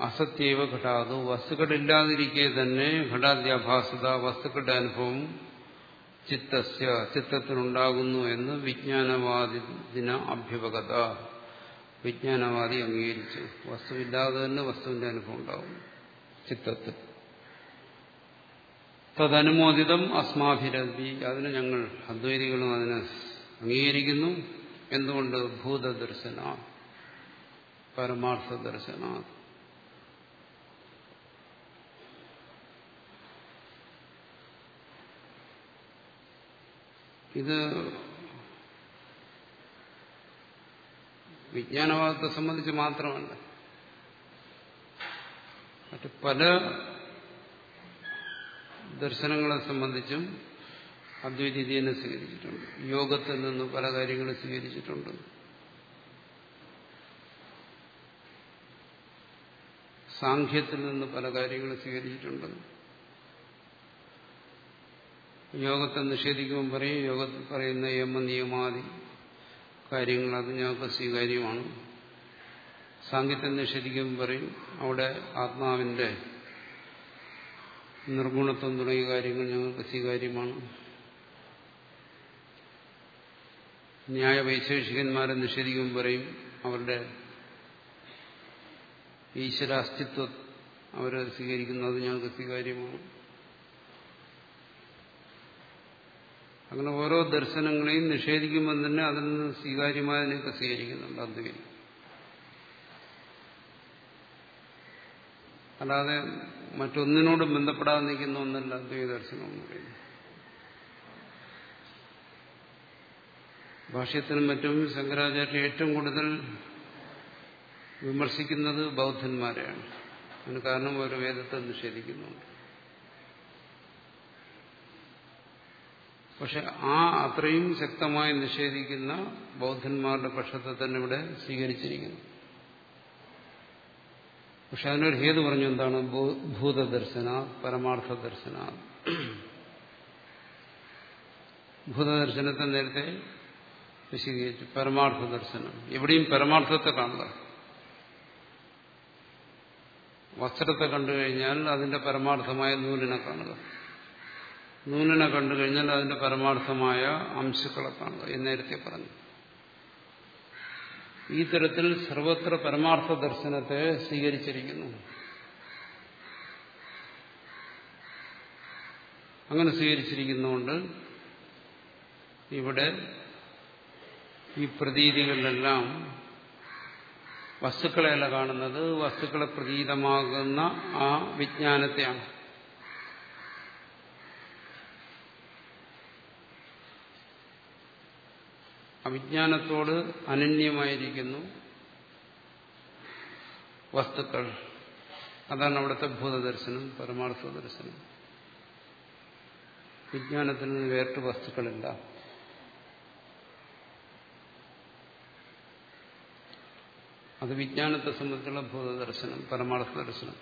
അസത്യവ ഘടാതു വസ്തുക്കളില്ലാതിരിക്കെ തന്നെ ഘടാദ്യാഭാസത വസ്തുക്കളുടെ അനുഭവം ചിത്തസ്യ ചിത്തത്തിനുണ്ടാകുന്നു എന്ന് വിജ്ഞാനവാദിന അഭ്യുപകത വിജ്ഞാനവാദി അംഗീകരിച്ചു. വസ്തുവില്ലാതെ തന്നെ വസ്തുവിന്റെ അനുഭവം ഉണ്ടാവും ചിത്തത്തിൽ തദനുമോദിതം അസ്മാഭിരവി അതിന് ഞങ്ങൾ അദ്വൈതികളും അതിനെ അംഗീകരിക്കുന്നു. എന്തുകൊണ്ട്? ഭൂതദർശന പരമാർത്ഥ ദർശന ഇത് വിജ്ഞാനവാദത്തെ സംബന്ധിച്ച് മാത്രമല്ല. മറ്റ് പല ദർശനങ്ങളെ സംബന്ധിച്ചും അദ്വൈതീതിയെ സ്വീകരിച്ചിട്ടുണ്ട്. യോഗത്തിൽ നിന്ന് പല കാര്യങ്ങളും സ്വീകരിച്ചിട്ടുണ്ട്. സാഖ്യത്തിൽ നിന്ന് പല കാര്യങ്ങളും സ്വീകരിച്ചിട്ടുണ്ട്. യോഗത്തെ നിഷേധിക്കുമ്പോൾ പറയും യോഗത്തിൽ പറയുന്ന യമ നിയമാദി കാര്യങ്ങൾ അത് ഞങ്ങൾക്ക് സ്വീകാര്യമാണ്. സാങ്കിത്യം നിഷേധിക്കുമ്പോൾ പറയും അവിടെ ആത്മാവിന്റെ നിർഗുണത്വം തുടങ്ങിയ കാര്യങ്ങൾ ഞങ്ങൾക്ക് സ്വീകാര്യമാണ്. ന്യായ വൈശേഷികന്മാരെ നിഷേധിക്കുമ്പോൾ പറയും അവരുടെ ഈശ്വരാസ്തിത്വം അവരെ സ്വീകരിക്കുന്നത് ഞങ്ങൾക്ക് സ്വീകാര്യമാണ്. അങ്ങനെ ഓരോ ദർശനങ്ങളെയും നിഷേധിക്കുമ്പോൾ തന്നെ അതിൽ നിന്ന് സ്വീകാര്യമായതിനെയൊക്കെ സ്വീകരിക്കുന്നുണ്ട് അദ്വൈതം. അല്ലാതെ മറ്റൊന്നിനോടും ബന്ധപ്പെടാതെ നിൽക്കുന്ന ഒന്നല്ല അദ്വൈത ദർശനം എന്ന് പറയുന്നത്. ഭാഷ്യത്തിനും മറ്റും ശങ്കരാചാര്യ ഏറ്റവും കൂടുതൽ വിമർശിക്കുന്നത് ബൗദ്ധന്മാരെയാണ്. അതിന് കാരണം ഒരു വേദത്തെ നിഷേധിക്കുന്നുണ്ട്. പക്ഷെ ആ അത്രയും ശക്തമായി നിഷേധിക്കുന്ന ബൗദ്ധന്മാരുടെ പക്ഷത്തെ തന്നെ ഇവിടെ സ്വീകരിച്ചിരിക്കുന്നു. പക്ഷെ അതിനൊരു ഹേതു പറഞ്ഞു എന്താണ്? ഭൂതദർശന പരമാർത്ഥ ദർശന ഭൂതദർശനത്തെ നേരത്തെ വിശദീകരിച്ചു. പരമാർത്ഥ ദർശനം എവിടെയും പരമാർത്ഥത്തെ കാണുക. വസ്ത്രത്തെ കണ്ടു കഴിഞ്ഞാൽ അതിന്റെ പരമാർത്ഥമായ നൂലിനെ കാണുക. നൂലിനെ കണ്ടു കഴിഞ്ഞാൽ അതിന്റെ പരമാർത്ഥമായ അംശുക്കളെ കാണുക എന്ന് നേരത്തെ പറഞ്ഞു. ഈ തരത്തിൽ സർവത്ര പരമാർത്ഥ ദർശനത്തെ സ്വീകരിച്ചിരിക്കുന്നു. അങ്ങനെ സ്വീകരിച്ചിരിക്കുന്നതുകൊണ്ട് ഇവിടെ ഈ പ്രതീതികളിലെല്ലാം വസ്തുക്കളെയല്ല കാണുന്നത് വസ്തുക്കളെ പ്രതീതമാകുന്ന ആ വിജ്ഞാനത്തെയാണ്. അവിജ്ഞാനത്തോട് അനന്യമായിരിക്കുന്നു വസ്തുക്കൾ. അതാണ് അവിടുത്തെ ഭൂതദർശനം പരമാർത്ഥ ദർശനം. വിജ്ഞാനത്തിൽ നിന്ന് വേറിട്ട് വസ്തുക്കളില്ല. അത് വിജ്ഞാനത്തെ സംബന്ധിച്ചുള്ള ഭൂതദർശനം പരമാർത്ഥ ദർശനം.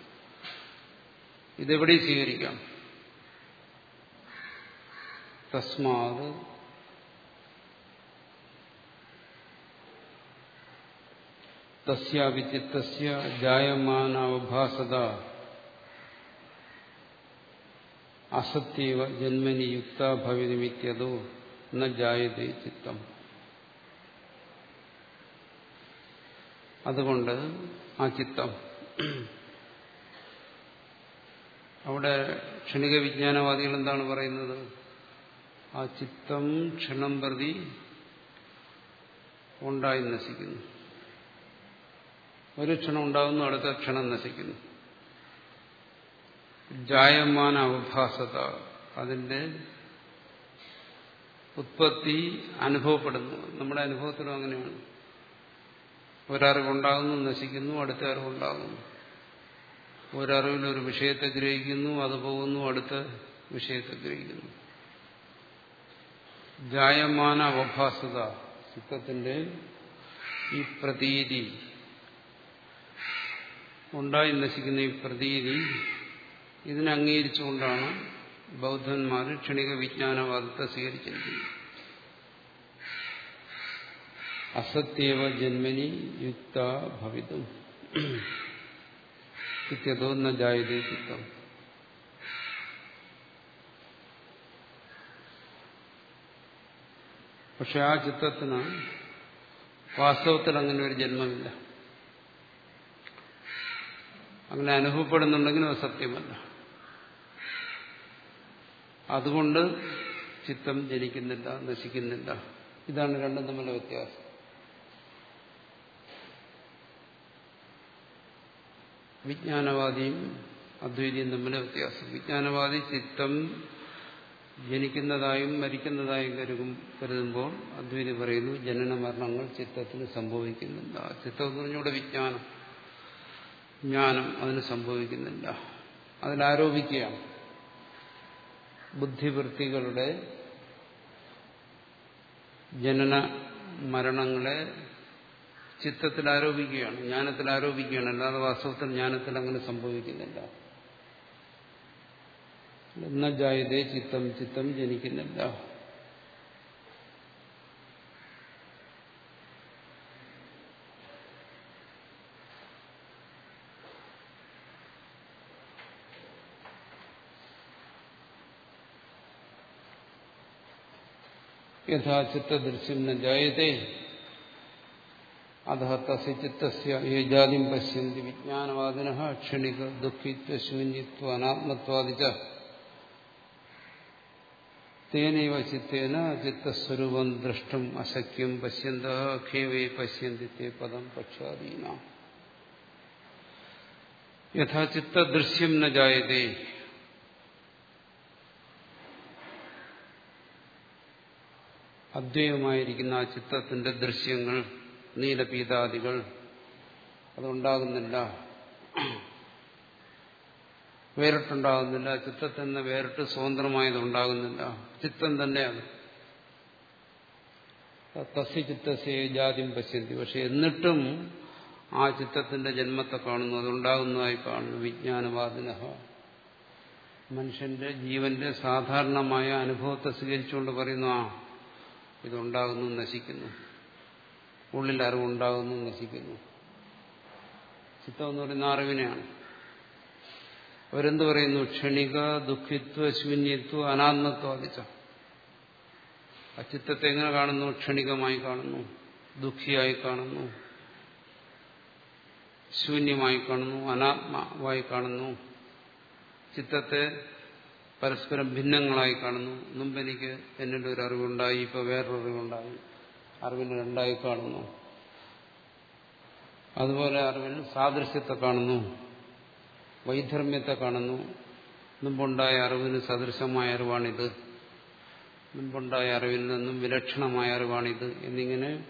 ഇതെവിടെ സ്വീകരിക്കാം. തസ്മാത് തസ്യാവിചിത്തസ്യ ജായമാനാവഭാസത അസത്യവ ജന്മനി യുക്ത ഭവിതമിത്യതോ ന ജായതേ ചിത്തം അതുകൊണ്ട് ആ ചിത്തം। അവിടെ ക്ഷണിക വിജ്ഞാനവാദികൾ എന്താണ് പറയുന്നത്? ആ ചിത്തം ക്ഷണം പ്രതി ഉണ്ടായി നശിക്കുന്നു। ഒരു ക്ഷണം ഉണ്ടാകുന്നു അടുത്ത ക്ഷണം നശിക്കുന്നു. ജായമാന അവഭാസത അതിന്റെ ഉത്പത്തി അനുഭവപ്പെടുന്നു. നമ്മുടെ അനുഭവത്തിലും അങ്ങനെയാണ്. ഒരറിവുണ്ടാകുന്നു നശിക്കുന്നു അടുത്ത അറിവുണ്ടാകുന്നു ഒരറിവിൽ ഒരു വിഷയത്തെ ഗ്രഹിക്കുന്നു അത് പോകുന്നു അടുത്ത വിഷയത്തെ ഗ്രഹിക്കുന്നു. ജായമാന അവഭാസത ചിത്തത്തിന്റെ ഈ പ്രതീതി ഉണ്ടായി നശിക്കുന്ന ഈ പ്രതീതി ഇതിനെ അംഗീകരിച്ചുകൊണ്ടാണ് ബൗദ്ധന്മാർ ക്ഷണിക വിജ്ഞാനവാദത്തെ സ്വീകരിച്ചിരിക്കുന്നത്. അസത്യവ ജന്മനി യുക്ത ഭവിതം. ഇത്യതോ ന ചിത്തം. പക്ഷെ ആ ചിത്തത്തിന് വാസ്തവത്തിൽ അങ്ങനെ ഒരു ജന്മമില്ല. അങ്ങനെ അനുഭവപ്പെടുന്നുണ്ടെങ്കിലും അത് സത്യമല്ല. അതുകൊണ്ട് ചിത്തം ജനിക്കുന്നില്ല നശിക്കുന്നില്ല. ഇതാണ് രണ്ടും തമ്മിലെ വ്യത്യാസം. വിജ്ഞാനവാദിയും അദ്വൈതിയും തമ്മിലെ വ്യത്യാസം. വിജ്ഞാനവാദി ചിത്തം ജനിക്കുന്നതായും മരിക്കുന്നതായും കരുതും കരുതുമ്പോൾ അദ്വൈതി പറയുന്നു ജനന മരണങ്ങൾ ചിത്തത്തിന് സംഭവിക്കുന്നില്ല. ചിത്തം എന്ന് വിജ്ഞാനം. ജ്ഞാനം അതിന് സംഭവിക്കുന്നില്ല. അതിലാരോപിക്കുകയാണ്. ബുദ്ധിവൃത്തികളുടെ ജനന മരണങ്ങളെ ചിത്തത്തിൽ ആരോപിക്കുകയാണ് ജ്ഞാനത്തിൽ ആരോപിക്കുകയാണ് അല്ലാതെ വാസ്തവത്തിൽ ജ്ഞാനത്തിൽ അങ്ങനെ സംഭവിക്കുന്നില്ല. എന്ന ജായതേ ചിത്തം ചിത്തം ജനിക്കുന്നില്ല. യഥാ ചിത്തദൃശ്യം ന ജായത്തെ അധ തസ്യ ചിത്തസ്യ ഏജാതിം പശ്യന്തി വിജ്ഞാനവാദിന ക്ഷണിക ദുഃഖിത്വ ശൂന്യത്വ അനാത്മത്വാദിച്ച തേനൈവ ചിത്തേന ചിത്തസ്വരൂപം ദ്രഷ്ടും അശക്യം പശ്യന്ത ഖേവേ പശ്യന്തി തേ പദം പക്ഷാദീന യഥാചിത്തദൃശ്യം ന ജായതേ അദ്വൈതമായിരിക്കുന്ന ആ ചിത്രത്തിന്റെ ദൃശ്യങ്ങൾ നീലപീതാദികൾ അതുണ്ടാകുന്നില്ല. വേറിട്ടുണ്ടാകുന്നില്ല. ചിത്തത്തിൽ നിന്ന് വേറിട്ട് സ്വതന്ത്രമായത് ഉണ്ടാകുന്നില്ല ചിത്തം തന്നെയാണ്. തസ്യ ചിത്തസ്യ ജാതിം പശ്യന്തി. പക്ഷെ എന്നിട്ടും ആ ചിത്രത്തിന്റെ ജന്മത്തെ കാണുന്നു. അതുണ്ടാകുന്നതായി കാണുന്നു. വിജ്ഞാനവാദിന മനുഷ്യന്റെ ജീവന്റെ സാധാരണമായ അനുഭവത്തെ സ്വീകരിച്ചുകൊണ്ട് പറയുന്നു ആ ഇതുണ്ടാകുന്നു നശിക്കുന്നു. ഉള്ളിൽ അറിവുണ്ടാകുന്നു നശിക്കുന്നു. ചിത്തം എന്ന് പറയുന്ന അറിവിനെയാണ്. അവരെന്ത് പറയുന്നു? ക്ഷണിക ദുഃഖിത്വ ശൂന്യത്വ അനാത്മത്വാദിച്ച ആ ചിത്തത്തെ എങ്ങനെ കാണുന്നു? ക്ഷണികമായി കാണുന്നു. ദുഃഖിയായി കാണുന്നു. ശൂന്യമായി കാണുന്നു. അനാത്മാവായി കാണുന്നു. ചിത്തത്തെ പരസ്പരം ഭിന്നങ്ങളായി കാണുന്നു. മുമ്പ് എനിക്ക് എന്നിന്റെ ഒരു അറിവുണ്ടായി ഇപ്പോൾ വേറൊരു അറിവുണ്ടായി അറിവിന് രണ്ടായി കാണുന്നു. അതുപോലെ അറിവിന് സാദൃശ്യത്തെ കാണുന്നു. വൈധർമ്മ്യത്തെ കാണുന്നു. മുമ്പുണ്ടായ അറിവിന് സദൃശമായ അറിവാണിത്. മുമ്പുണ്ടായ അറിവിൽ നിന്നും വിലക്ഷണമായ അറിവാണിത്. എന്നിങ്ങനെ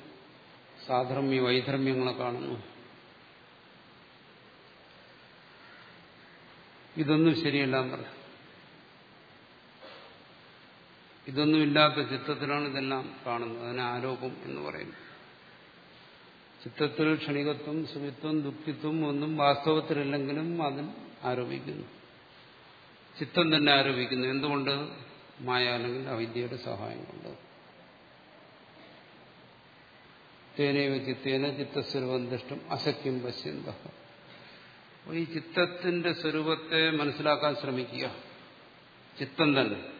സാധർമ്മ്യ വൈധർമ്മ്യങ്ങളെ കാണുന്നു. ഇതൊന്നും ശരിയല്ല പറയാം ഇതൊന്നുമില്ലാത്ത ചിത്രത്തിലാണ് ഇതെല്ലാം കാണുന്നത്. അതിനെ ആരോപം എന്ന് പറയുന്നു. ചിത്തത്തിൽ ക്ഷണികത്വം സുമിത്വം ദുഃഖിത്വം ഒന്നും വാസ്തവത്തിലില്ലെങ്കിലും അതിൽ ആരോപിക്കുന്നു. ചിത്തം തന്നെ ആരോപിക്കുന്നു. എന്തുകൊണ്ട്? മായ അല്ലെങ്കിൽ അവിദ്യയുടെ സഹായം കൊണ്ട്. തേനൈവ ചിത്തേന ചിത്തസ്വരൂപം ദൃഷ്ടം അസഖ്യം പശ്യന്ത. ഈ ചിത്തത്തിന്റെ സ്വരൂപത്തെ മനസ്സിലാക്കാൻ ശ്രമിക്കുക. ചിത്തം തന്നെ.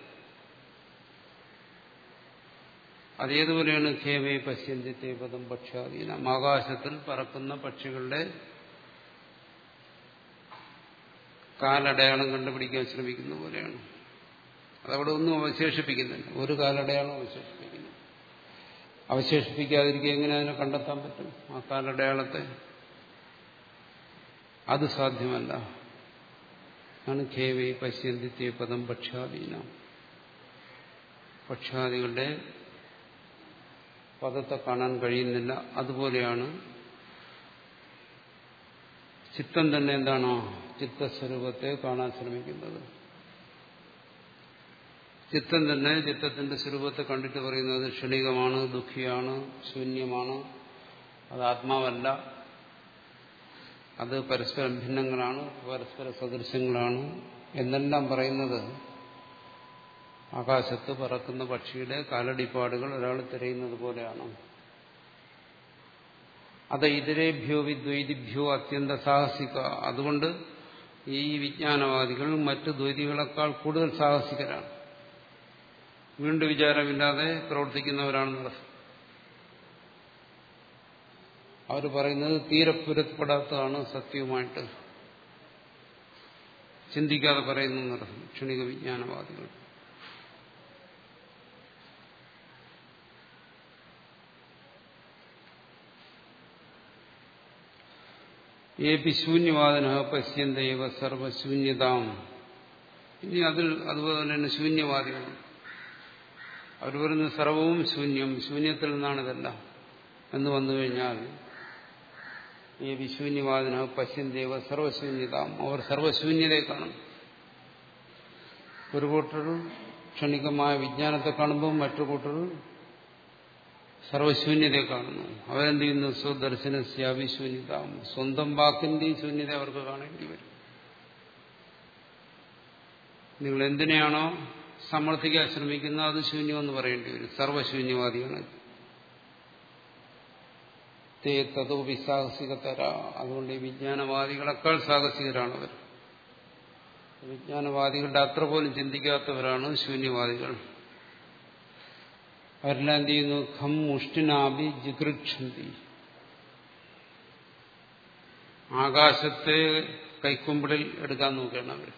അതേതുപോലെയാണ് ഖേമേ പശ്യന്തിത്തെ പദം പക്ഷാധീനം ആകാശത്തിൽ പറക്കുന്ന പക്ഷികളുടെ കാലടയാളം കണ്ടുപിടിക്കാൻ ശ്രമിക്കുന്ന പോലെയാണ്. അതവിടെ ഒന്നും അവശേഷിപ്പിക്കുന്നില്ല. ഒരു കാലടയാളം അവശേഷിപ്പിക്കുന്നു അവശേഷിപ്പിക്കാതിരിക്കുക എങ്ങനെ അതിനെ കണ്ടെത്താൻ പറ്റും? ആ കാലടയാളത്തെ? അത് സാധ്യമല്ല. ആണ് ഖേമേ പശ്യന്തിത്തെ പദം പക്ഷാധീനം പക്ഷാദികളുടെ പദത്തെ കാണാൻ കഴിയുന്നില്ല. അതുപോലെയാണ് ചിത്തം തന്നെ എന്താണോ? ചിത്തസ്വരൂപത്തെ കാണാൻ ശ്രമിക്കുന്നത്. ചിത്തം തന്നെ ചിത്തത്തിന്റെ സ്വരൂപത്തെ കണ്ടിട്ട് പറയുന്നത് ക്ഷണികമാണ് ദുഃഖിയാണ് ശൂന്യമാണ്. അത് ആത്മാവല്ല. അത് പരസ്പരം ഭിന്നങ്ങളാണ് പരസ്പര സദൃശ്യങ്ങളാണ് എന്നെല്ലാം പറയുന്നത് ആകാശത്ത് പറക്കുന്ന പക്ഷിയുടെ കാലടിപ്പാടുകൾ ഒരാൾ തിരയുന്നത് പോലെയാണ്. അത് ഇതരേഭ്യോ വിദ്വൈതിഭ്യോ അത്യന്ത സാഹസിക. അതുകൊണ്ട് ഈ വിജ്ഞാനവാദികൾ മറ്റ് ദ്വൈതികളെക്കാൾ കൂടുതൽ സാഹസികരാണ്. വീണ്ടും വിചാരമില്ലാതെ പ്രവർത്തിക്കുന്നവരാണ് അവർ പറയുന്നത് തീരെ പുരപ്പെടാത്തതാണ് സത്യവുമായിട്ട് ചിന്തിക്കാതെ പറയുന്നു ക്ഷണിക വിജ്ഞാനവാദികൾ. ഏപി ശൂന്യവാദന പശ്യന്തൈവ സർവശൂന്യതാം. ഇനി അതിൽ അതുപോലെ തന്നെ ശൂന്യവാദികൾ. അവർ വരുന്ന സർവവും ശൂന്യം ശൂന്യത്തിൽ നിന്നാണ് ഇതെല്ലാം എന്ന് വന്നു കഴിഞ്ഞാൽ ഈ വിശൂന്യവാദിന പശ്യന്തേവ സർവശൂന്യതാം. അവർ സർവശൂന്യതയെ കാണും ഒരു കൂട്ടർ ക്ഷണികമായ വിജ്ഞാനത്തെ കാണുമ്പോൾ മറ്റു കൂട്ടർ സർവശൂന്യതയെ കാണുന്നു അവരെന്ത് ചെയ്യുന്നു സ്വദർശന സ്യാവിശൂന്യത സ്വന്തം വാക്കിന്റെയും ശൂന്യത അവർക്ക് കാണേണ്ടി വരും. നിങ്ങൾ എന്തിനെയാണോ സമർത്ഥിക്കാൻ ശ്രമിക്കുന്നത് അത് ശൂന്യമെന്ന് പറയേണ്ടി വരും. സർവശൂന്യവാദിയാണ് തേ തതോപി സാഹസികതര. അതുകൊണ്ട് ഈ വിജ്ഞാനവാദികളെക്കാൾ സാഹസികരാണ് അവർ. വിജ്ഞാനവാദികളുടെ അത്ര പോലും ചിന്തിക്കാത്തവരാണ് ശൂന്യവാദികൾ. അവരെല്ലാം എന്ത് ചെയ്യുന്നു? ഖം മുഷ്ടിനാഭി ജിഗൃക്ഷന്തി ആകാശത്തെ കൈക്കുമ്പിളിൽ എടുക്കാൻ നോക്കുകയാണ് അവർ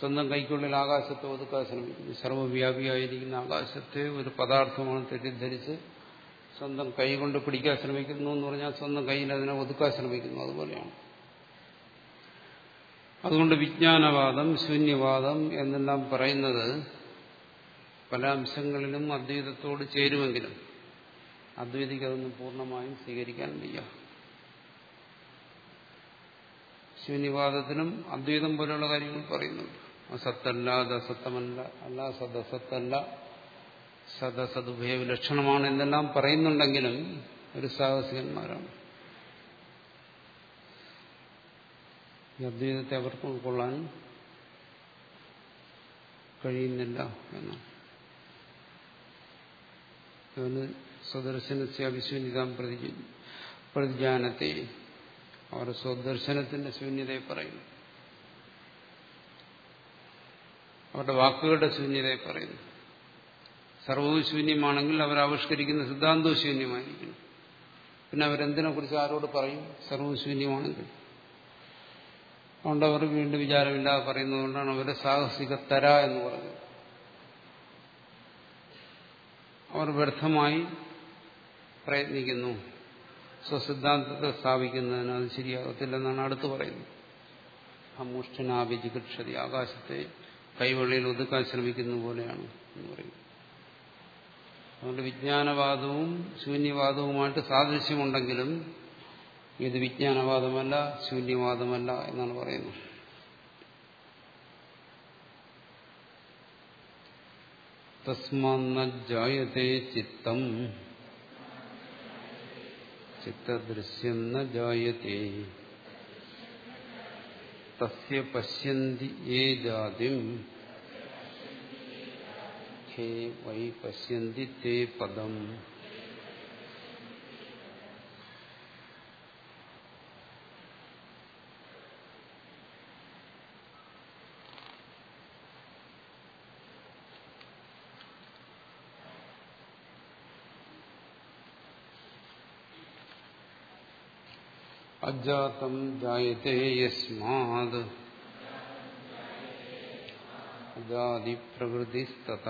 സ്വന്തം കൈക്കുള്ളിൽ ആകാശത്തെ ഒതുക്കാൻ ശ്രമിക്കുന്നു. സർവവ്യാപിയായിരിക്കുന്ന ആകാശത്തെ ഒരു പദാർത്ഥമാണ് തെറ്റിദ്ധരിച്ച് സ്വന്തം കൈ കൊണ്ട് പിടിക്കാൻ ശ്രമിക്കുന്നു എന്ന് പറഞ്ഞാൽ സ്വന്തം കൈയിൽ അതിനെ ഒതുക്കാൻ ശ്രമിക്കുന്നു. അതുപോലെയാണ്. അതുകൊണ്ട് വിജ്ഞാനവാദം ശൂന്യവാദം എന്നെല്ലാം പറയുന്നത് പല അംശങ്ങളിലും അദ്വൈതത്തോട് ചേരുമെങ്കിലും അദ്വൈതിക്ക് അതൊന്നും പൂർണമായും സ്വീകരിക്കാൻ വയ്യ. ശൂന്യവാദത്തിനും അദ്വൈതം പോലെയുള്ള കാര്യങ്ങൾ പറയുന്നുണ്ട്. അസത്തല്ല ദസത്തമല്ല അല്ല സദസത്തല്ല സദസതുഭയ വിലക്ഷണമാണ് എന്നെല്ലാം പറയുന്നുണ്ടെങ്കിലും ഒരു സാഹസികന്മാരാണ്. ഈ അദ്വൈതത്തെ അവർക്ക് ഉൾക്കൊള്ളാൻ കഴിയുന്നില്ല എന്നാണ്. അതിന് സ്വദർശനത്തെ അവിശൂന്യതാം പ്രതി പ്രതിജ്ഞാനത്തെ അവർ സ്വദർശനത്തിന്റെ ശൂന്യതയെ പറയുന്നു. അവരുടെ വാക്കുകളുടെ ശൂന്യതയെ പറയുന്നു. സർവവും ശൂന്യമാണെങ്കിൽ അവർ ആവിഷ്കരിക്കുന്ന സിദ്ധാന്തവും ശൂന്യമായിരിക്കും പിന്നെ അവരെന്തിനെ കുറിച്ച് ആരോട് പറയും? സർവവും ശൂന്യമാണെങ്കിൽ അതുകൊണ്ട് അവർ വീണ്ടും വിചാരമില്ലാതെ പറയുന്നതുകൊണ്ടാണ് അവരെ സാഹസിക തര എന്ന് പറഞ്ഞത് അവർ വ്യർത്ഥമായി പ്രയത്നിക്കുന്നു. സ്വസിദ്ധാന്തത്തെ സ്ഥാപിക്കുന്നതിന് അത് ശരിയാകത്തില്ലെന്നാണ് അടുത്ത് പറയുന്നത്. അമുഷ്ടനാഭിജികക്ഷതി ആകാശത്തെ കൈവെള്ളിയിൽ ഒതുക്കാൻ ശ്രമിക്കുന്ന പോലെയാണ് എന്ന് പറയും അതുകൊണ്ട് വിജ്ഞാനവാദവും ശൂന്യവാദവുമായിട്ട് സാദൃശ്യമുണ്ടെങ്കിലും ഇത് വിജ്ഞാനവാദമല്ല ശൂന്യവാദമല്ല എന്നാണ് പറയുന്നത്. തസ്മാജായത്തെ ചിത്തം ചിത്തദൃശ്യം ന ജായത്തെ തസ്യ പശ്യന്തി യേ ജാതിം ഹേ വൈ പശ്യന്തി തേ പദം അജാതം ജായത്തെ യസ്മാത് അജാതിപ്രകൃതിസ്തത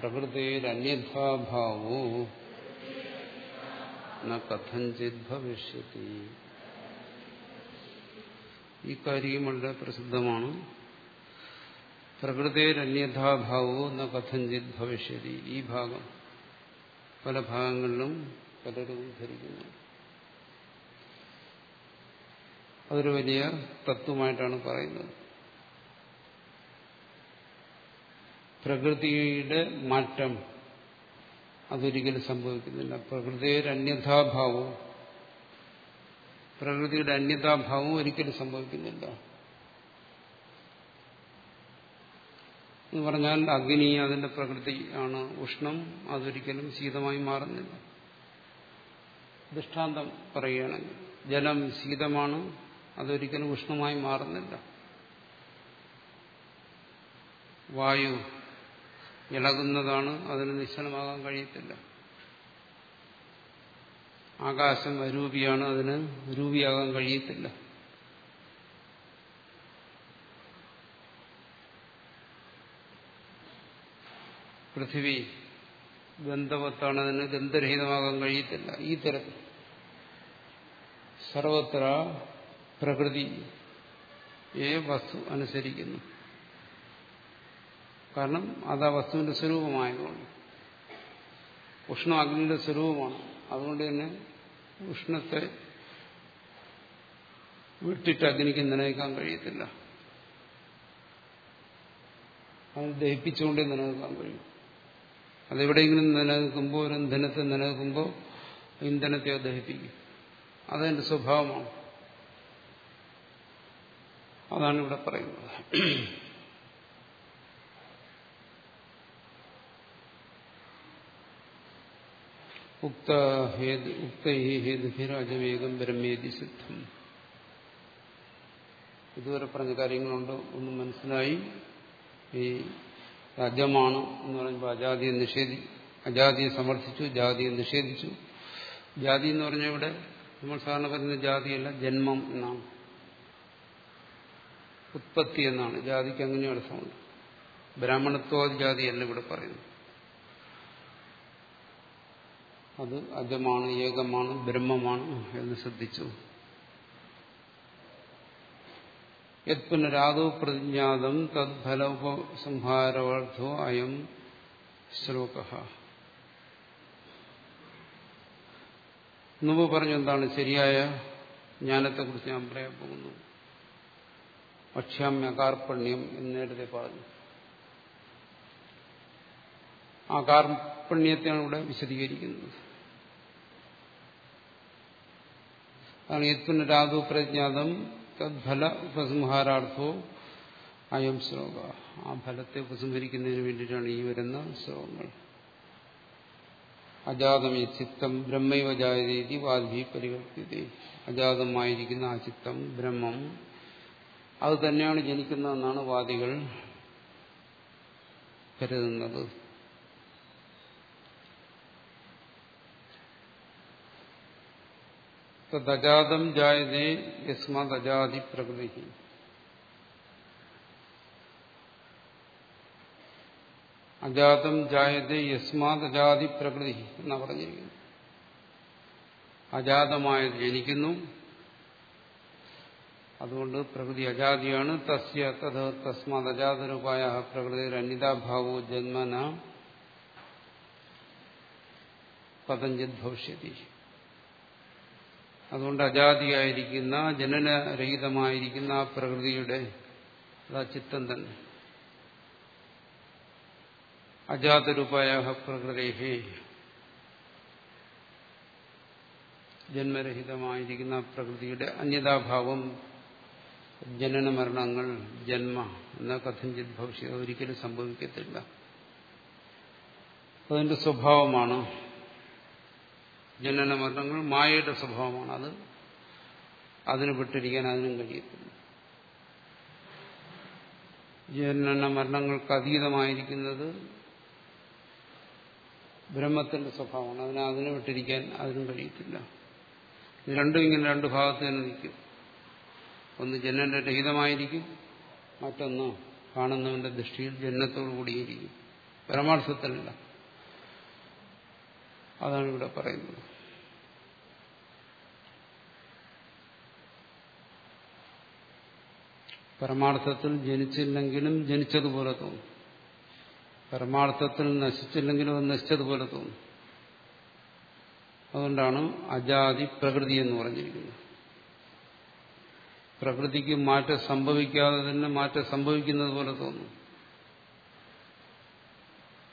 പ്രകൃതിരന്യഥാഭാവോ ന കഥഞ്ചിത് ഭവിഷ്യത്തി ഈ കാര്യം വളരെ പ്രസിദ്ധമാണ്. പ്രകൃതിരന്യഥാഭാവോ ന കഥഞ്ചിത് ഭവിഷ്യതി. ഈ ഭാഗം പല ഭാഗങ്ങളിലും പലരും ധരിക്കുന്നു. അതൊരു വലിയ തത്വമായിട്ടാണ് പറയുന്നത്. പ്രകൃതിയുടെ മാറ്റം അതൊരിക്കലും സംഭവിക്കുന്നില്ല. പ്രകൃതിയുടെ അന്യഥാഭാവവും പ്രകൃതിയുടെ അന്യതാഭാവവും ഒരിക്കലും സംഭവിക്കുന്നില്ല. എന്ന് പറഞ്ഞാൽ അഗ്നി അതിന്റെ പ്രകൃതി ആണ്. ഉഷ്ണം അതൊരിക്കലും ശീതമായി മാറുന്നില്ല. ദൃഷ്ടാന്തം പറയുകയാണെങ്കിൽ ജലം ശീതമാണ് അതൊരിക്കലും ഉഷ്ണമായി മാറുന്നില്ല. വായു ഇളകുന്നതാണ് അതിന് നിശ്ചലമാകാൻ കഴിയത്തില്ല. ആകാശം അരൂപിയാണ് അതിന് രൂപിയാകാൻ കഴിയത്തില്ല. പൃഥിവി ഗന്ധവത്താണ് അതിന് ഗന്ധരഹിതമാകാൻ കഴിയത്തില്ല. ഈ തരത്തിൽ സർവത്ര പ്രകൃതി ഏ വസ്തു അനുസരിക്കുന്നു. കാരണം അത് ആ വസ്തുവിന്റെ സ്വരൂപമായതുകൊണ്ട്. ഉഷ്ണ അഗ്നിയുടെ സ്വരൂപമാണ്. അതുകൊണ്ട് തന്നെ ഉഷ്ണത്തെ വിട്ടിട്ട് അഗ്നിക്ക് നിലനിൽക്കാൻ കഴിയത്തില്ല. അത് ദഹിപ്പിച്ചുകൊണ്ടേ നിലനിൽക്കാൻ കഴിയും. അതെവിടെയെങ്കിലും നിലനിൽക്കുമ്പോൾ ഒരു ഇന്ധനത്തെ നിലനിൽക്കുമ്പോൾ ഇന്ധനത്തെ ദഹിപ്പിക്കും. അതെന്റെ സ്വഭാവമാണ്. അതാണ് ഇവിടെ പറയുന്നത്. ഉക്ത ഹേതുഭിരാജവേഗം ബ്രഹ്മേതി സിദ്ധം. ഇതുവരെ പറഞ്ഞ കാര്യങ്ങളുണ്ട്. ഒന്നും മനസ്സിലായി. ഈ രാജ്യമാണ് എന്ന് പറയുമ്പോൾ അജാതിയെ നിഷേധി അജാതിയെ സമർത്ഥിച്ചു ജാതിയെ നിഷേധിച്ചു. ജാതി എന്ന് പറഞ്ഞ ഇവിടെ നമ്മൾ സാധാരണ പറയുന്ന ജാതിയല്ല ജന്മം എന്നാണ്. ഉത്പത്തി എന്നാണ്. ജാതിക്ക് അങ്ങനെ അർത്ഥമുണ്ട് ബ്രാഹ്മണത്വാദി ജാതി അല്ല ഇവിടെ പറയുന്നു അത് അജമാണ് ഏകമാണ് ബ്രഹ്മമാണ് എന്ന് ശ്രദ്ധിച്ചു. യത് പുനരാദോ പ്രതിജ്ഞാതം തദ്ഫലോപസംഹാരാർത്ഥോ അയം ശ്ലോക. മുമ്പ് പറഞ്ഞു എന്താണ്? ശരിയായ ജ്ഞാനത്തെക്കുറിച്ച് ഞാൻ പറയാൻ പോകുന്നു. അക്ഷ്യാമ്യകാർപ്പണ്യം എന്ന് നേരത്തെ പറഞ്ഞു. ആ കാർപ്പണ്യത്തെയാണ് ഇവിടെ വിശദീകരിക്കുന്നത്. അതാണ് യത്പുനരാദു പ്രജ്ഞാതം തദ്ഫല ഉപസംഹാരാർത്ഥവും അയം ശ്ലോക. ആ ഫലത്തെ ഉപസംഹരിക്കുന്നതിന് വേണ്ടിയിട്ടാണ് ഈ വരുന്ന ശ്ലോകങ്ങൾ. അജാതം ഈ ചിത്തം ബ്രഹ്മൈവ ജായതീതി വാദ്ഭി പരിവർത്തി അജാതമായിരിക്കുന്ന ആ ചിത്തം ബ്രഹ്മം അത് തന്നെയാണ് ജനിക്കുന്നതെന്നാണ് വാദികൾ കരുതുന്നത്. തജാതം ജായതേ യസ്മാത് അജാതി പ്രകൃതി അജാതം ജായതേ യസ്മാത് അജാതി പ്രകൃതി എന്നാ പറഞ്ഞിരിക്കുന്നു. അജാതമായത് ജനിക്കുന്നു. അതുകൊണ്ട് പ്രകൃതി അജാതിയാണ്. തസ്യ തത് തസ്മാത് അജാതരൂപായ പ്രകൃതിയുടെ അന്യതാഭാവോ ജന്മന പതഞ്ജിത് ഭവിഷ്യതി. അതുകൊണ്ട് അജാതിയായിരിക്കുന്ന ജനനരഹിതമായിരിക്കുന്ന ആ പ്രകൃതിയുടെ അതാ ചിത്തം തന്നെ. അജാതരൂപായ പ്രകൃതി ജന്മരഹിതമായിരിക്കുന്ന പ്രകൃതിയുടെ അന്യതാഭാവം ജനന മരണങ്ങൾ ജന്മ എന്ന കഥഞ്ചിത് ഭവിഷ്യ ഒരിക്കലും സംഭവിക്കത്തില്ല. അതിന്റെ സ്വഭാവമാണ് ജനന മരണങ്ങൾ മായയുടെ സ്വഭാവമാണ്. അത് അതിന് വിട്ടിരിക്കാൻ അതിനും കഴിയത്തില്ല. ജനന മരണങ്ങൾക്ക് അതീതമായിരിക്കുന്നത് ബ്രഹ്മത്തിന്റെ സ്വഭാവമാണ്. അതിനെ അതിനെ വിട്ടിരിക്കാൻ അതിനും കഴിയത്തില്ല. രണ്ടും ഇങ്ങനെ രണ്ട് ഭാഗത്ത് തന്നെ നിൽക്കും. ഒന്ന് ജനനരഹിതമായിരിക്കും മറ്റൊന്ന് കാണുന്നവന്റെ ദൃഷ്ടിയിൽ ജനനത്തോടു കൂടിയിരിക്കും. പരമാർത്ഥത്തിലല്ല. അതാണ് ഇവിടെ പറയുന്നത്. പരമാർത്ഥത്തിൽ ജനിച്ചില്ലെങ്കിലും ജനിച്ചതുപോലെ തോന്നും. പരമാർത്ഥത്തിൽ നശിച്ചില്ലെങ്കിലും അത് നശിച്ചതുപോലെ തോന്നും. അതുകൊണ്ടാണ് അജാതി പ്രകൃതി എന്ന് പറഞ്ഞിരിക്കുന്നത്. പ്രകൃതിക്ക് മാറ്റം സംഭവിക്കാതെ തന്നെ മാറ്റം സംഭവിക്കുന്നത് പോലെ തോന്നും.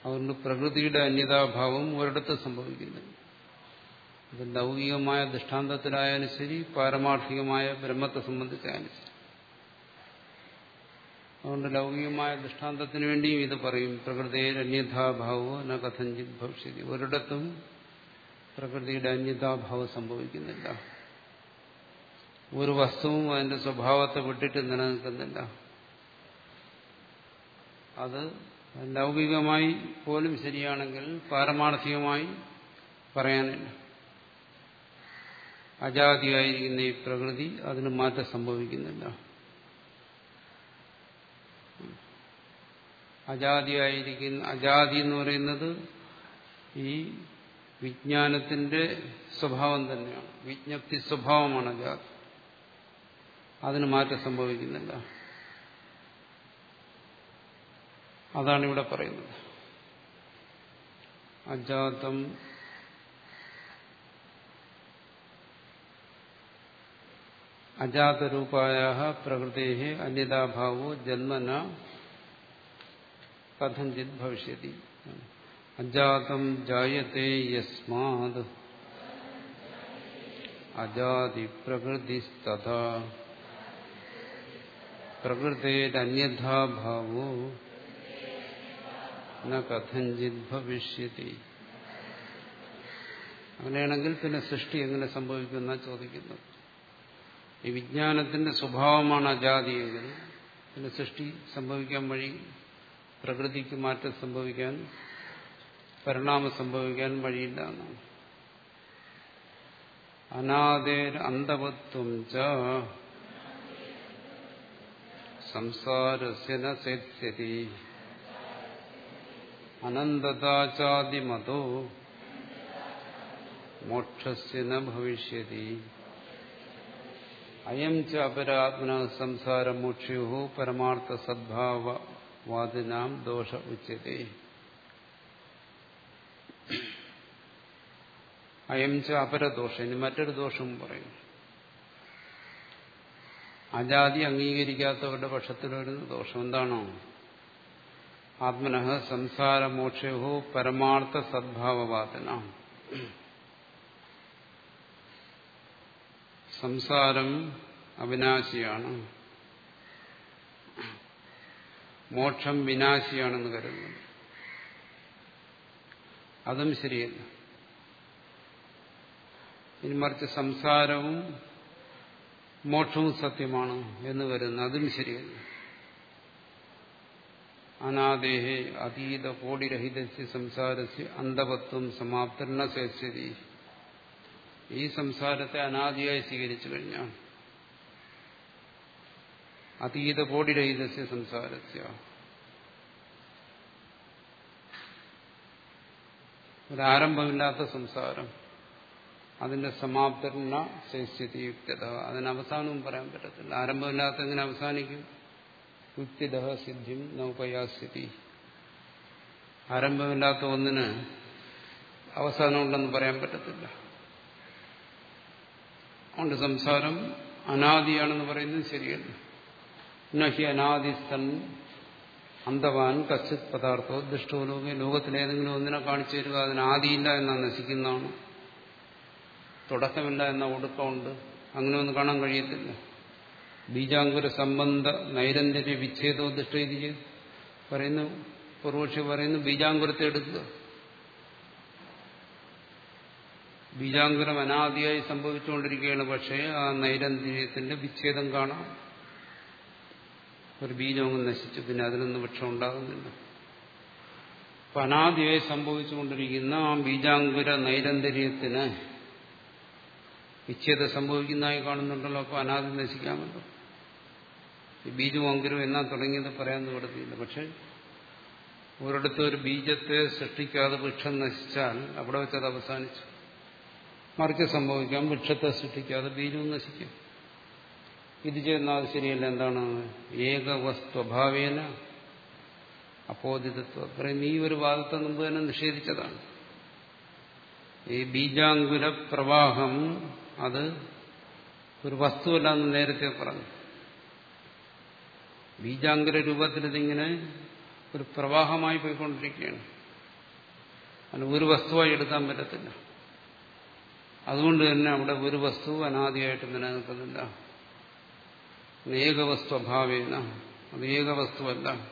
അതുകൊണ്ട് പ്രകൃതിയുടെ അന്യതാഭാവം ഒരിടത്ത് സംഭവിക്കുന്നില്ല അത് ലൗകികമായ ദൃഷ്ടാന്തത്തിലായാലും ശരി പാരമാർത്ഥികമായ ബ്രഹ്മത്തെ സംബന്ധിച്ചായാലും ശരി. അതുകൊണ്ട് ലൗകികമായ ദൃഷ്ടാന്തത്തിന് വേണ്ടിയും ഇത് പറയും. പ്രകൃതിയിൽ അന്യഥാഭാവോ ന കഥഞ്ചിത് ഭവിഷ്യതി. ഒരിടത്തും പ്രകൃതിയുടെ അന്യതാഭാവം സംഭവിക്കുന്നില്ല. ഒരു വസ്തുവും അതിന്റെ സ്വഭാവത്തെ വിട്ടിട്ട് നിലനിൽക്കുന്നില്ല. അത് ലൗകികമായി പോലും ശരിയാണെങ്കിൽ പാരമാർത്ഥികമായി പറയാനില്ല. അജാതിയായിരിക്കുന്ന ഈ പ്രകൃതി അതിന് മാറ്റം സംഭവിക്കുന്നില്ല. അജാതിയായിരിക്കുന്ന അജാതി എന്ന് പറയുന്നത് ഈ വിജ്ഞാനത്തിന്റെ സ്വഭാവം തന്നെയാണ്. വിജ്ഞപ്തി സ്വഭാവമാണ് അജാതി. അതിന് മാറ്റം സംഭവിക്കുന്നില്ല. അതാണ് ഇവിടെ പറയുന്നത്. അജാതം അജാതരൂപായ പ്രകൃതേ അന്യതാഭാവോ ജന്മന കഥഞ്ചിത് ഭവിഷ്യതി. അജാതം ജായത്തെ യസ്മാത്. അജാതി പ്രകൃതിസ്തഥാ. പ്രകൃതേരന്യഥാഭാവോ കഥഞ്ചിത് ഭവിഷ്യതി. അങ്ങനെയാണെങ്കിൽ പിന്നെ സൃഷ്ടി എങ്ങനെ സംഭവിക്കുന്ന ചോദിക്കുന്നത്. ഈ വിജ്ഞാനത്തിന്റെ സ്വഭാവമാണ് അജാതിയെങ്കിൽ പിന്നെ സൃഷ്ടി സംഭവിക്കാൻ വഴി പ്രകൃതിക്ക് മാറ്റം സംഭവിക്കാൻ പരിണാമം സംഭവിക്കാൻ വഴിയില്ല എന്നാണ്. അനാദേർ അന്തവത്വം ച സംസാരസ്യ നേത്യതി അനന്തതാചാദിമതോ മോക്ഷസ്യ ന ഭവിഷ്യതി അയം ച അപരാത്മന സംസാരമോക്ഷയോ പരമാർത്ഥ സദ്ഭാവവാദിനാം ദോഷ ഉച്ചതി അയം ച അപരദോഷം ഇനി മറ്റൊരു ദോഷവും പറയും അജാതി അംഗീകരിക്കാത്തവരുടെ പക്ഷത്തിൽ വരുന്ന ദോഷം എന്താണോ? ആത്മനഃ സംസാരമോക്ഷയോ പരമാർത്ഥ സദ്ഭാവവാദന. സംസാരം അവിനാശിയാണ്. മോക്ഷം വിനാശിയാണെന്ന് കരുതുന്നു. അതും ശരിയല്ല. ഇനി മറിച്ച് സംസാരവും മോക്ഷവും സത്യമാണ് എന്ന് വരുന്നു അതും ശരിയല്ല. അനാദേഹേ അതീത കോടിരഹിതസ്യ സംസാരസ്യ അന്ധവത്വം സമാപ്തരണ ശേഷരി ഈ സംസാരത്തെ അനാദിയായി സ്വീകരിച്ചു കഴിഞ്ഞാൽ അതീത കോടിരഹിതസ്യ സംസാരസ്യ. ഒരാരംഭമില്ലാത്ത സംസാരം. അതിന്റെ സമാപ്തരുന്ന ശേഷ്യതി യുക്തത അതിന് അവസാനവും പറയാൻ പറ്റത്തില്ല. ആരംഭമില്ലാത്ത എങ്ങനെ അവസാനിക്കും? യുക്തിദ സിദ്ധിം നൗപയാസ്ഥിതി ആരംഭമില്ലാത്ത ഒന്നിന് അവസാനമുണ്ടെന്ന് പറയാൻ പറ്റത്തില്ല. അതുകൊണ്ട് സംസാരം അനാദിയാണെന്ന് പറയുന്നത് ശരിയല്ല. നഹി അനാദിസ്ഥൻ അന്തവാൻ കച്ചിത് പദാർത്ഥോ ദുഷ്ടോ ലോകെ. ലോകത്തിലേതെങ്കിലും ഒന്നിനെ കാണിച്ചു തരിക. അതിന് ആദിയില്ല എന്നാണ് നശിക്കുന്നതാണ്. തുടക്കമില്ല എന്ന ഒടുക്കമുണ്ട്. അങ്ങനെ ഒന്നും കാണാൻ കഴിയത്തില്ല. ബീജാങ്കുര സംബന്ധ നൈരന്തര്യ വിച്ഛേദോദിഷ്ട ദൃഷ്ടി പറയുന്നു പൂർവക്ഷി പറയുന്നു ബീജാങ്കുരത്തെ എടുക്കുക. ബീജാങ്കുരം അനാദിയായി സംഭവിച്ചുകൊണ്ടിരിക്കുകയാണ് പക്ഷേ ആ നൈരന്തര്യത്തിന്റെ വിച്ഛേദം കാണാം. ഒരു ബീജമങ്ങ് നശിച്ചു പിന്നെ അതിനൊന്നും വൃക്ഷം ഉണ്ടാകുന്നില്ല. അപ്പൊ അനാദിയായി സംഭവിച്ചുകൊണ്ടിരിക്കുന്ന ആ ബീജാങ്കുര നൈരന്തര്യത്തിന് വിച്ഛേദം സംഭവിക്കുന്നതായി കാണുന്നുണ്ടല്ലോ അപ്പോൾ അനാദി നശിക്കാമല്ലോ. ബീജവും അങ്കുരവും എന്നാ തുടങ്ങിയത് പറയാൻ നിവർത്തിയില്ല പക്ഷെ ഒരിടത്ത് ഒരു ബീജത്തെ സൃഷ്ടിക്കാതെ വൃക്ഷം നശിച്ചാൽ അവിടെ വെച്ചത് അവസാനിച്ചു. മറിച്ച് സംഭവിക്കാം വൃക്ഷത്തെ സൃഷ്ടിക്കാതെ ബീജവും നശിക്കും. ഇത് ചെയ്യുന്നത് ശരിയല്ല. എന്താണ്? ഏകവസ്തുഭാവേന അപ്പോദിതത്വം അത്രയും ഈ ഒരു വാദത്തെ മുമ്പ് തന്നെ നിഷേധിച്ചതാണ്. ഈ ബീജാങ്കുര പ്രവാഹം അത് ഒരു വസ്തുവല്ല എന്ന് നേരത്തെ പറഞ്ഞു. ബീജാങ്കര രൂപത്തിൽ ഇതിങ്ങനെ ഒരു പ്രവാഹമായി പോയിക്കൊണ്ടിരിക്കുകയാണ്. അതിന് ഒരു വസ്തുവായി എടുക്കാൻ പറ്റത്തില്ല. അതുകൊണ്ട് തന്നെ അവിടെ ഒരു വസ്തു അനാദിയായിട്ട് നിലനിൽക്കുന്നില്ല. ഏകവസ്തു അഭാവേന അത് ഏകവസ്തുവല്ല.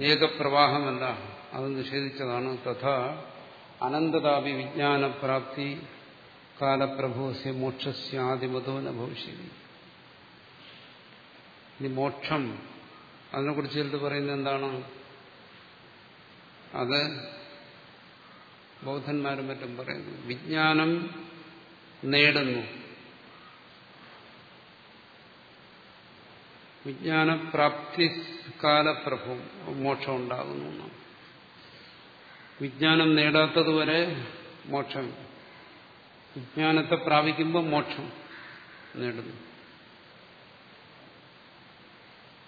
ഏകപ്രവാഹമല്ല അത് നിഷേധിച്ചതാണ്. തഥാ അനന്തതാപി വിജ്ഞാനപ്രാപ്തി കാലപ്രഭോസ്യ മോക്ഷസ്യാദിമതോ ന ഇനി മോക്ഷം അതിനെക്കുറിച്ച് ചിലത് പറയുന്നത് എന്താണ്? അത് ബൗദ്ധന്മാരും മറ്റും പറയുന്നു. വിജ്ഞാനം നേടുന്നു. വിജ്ഞാനപ്രാപ്തി കാലപ്രഭു മോക്ഷം ഉണ്ടാകുന്നു എന്നാണ്. വിജ്ഞാനം നേടാത്തതുവരെ മോക്ഷം. വിജ്ഞാനത്തെ പ്രാപിക്കുമ്പോൾ മോക്ഷം നേടുന്നു.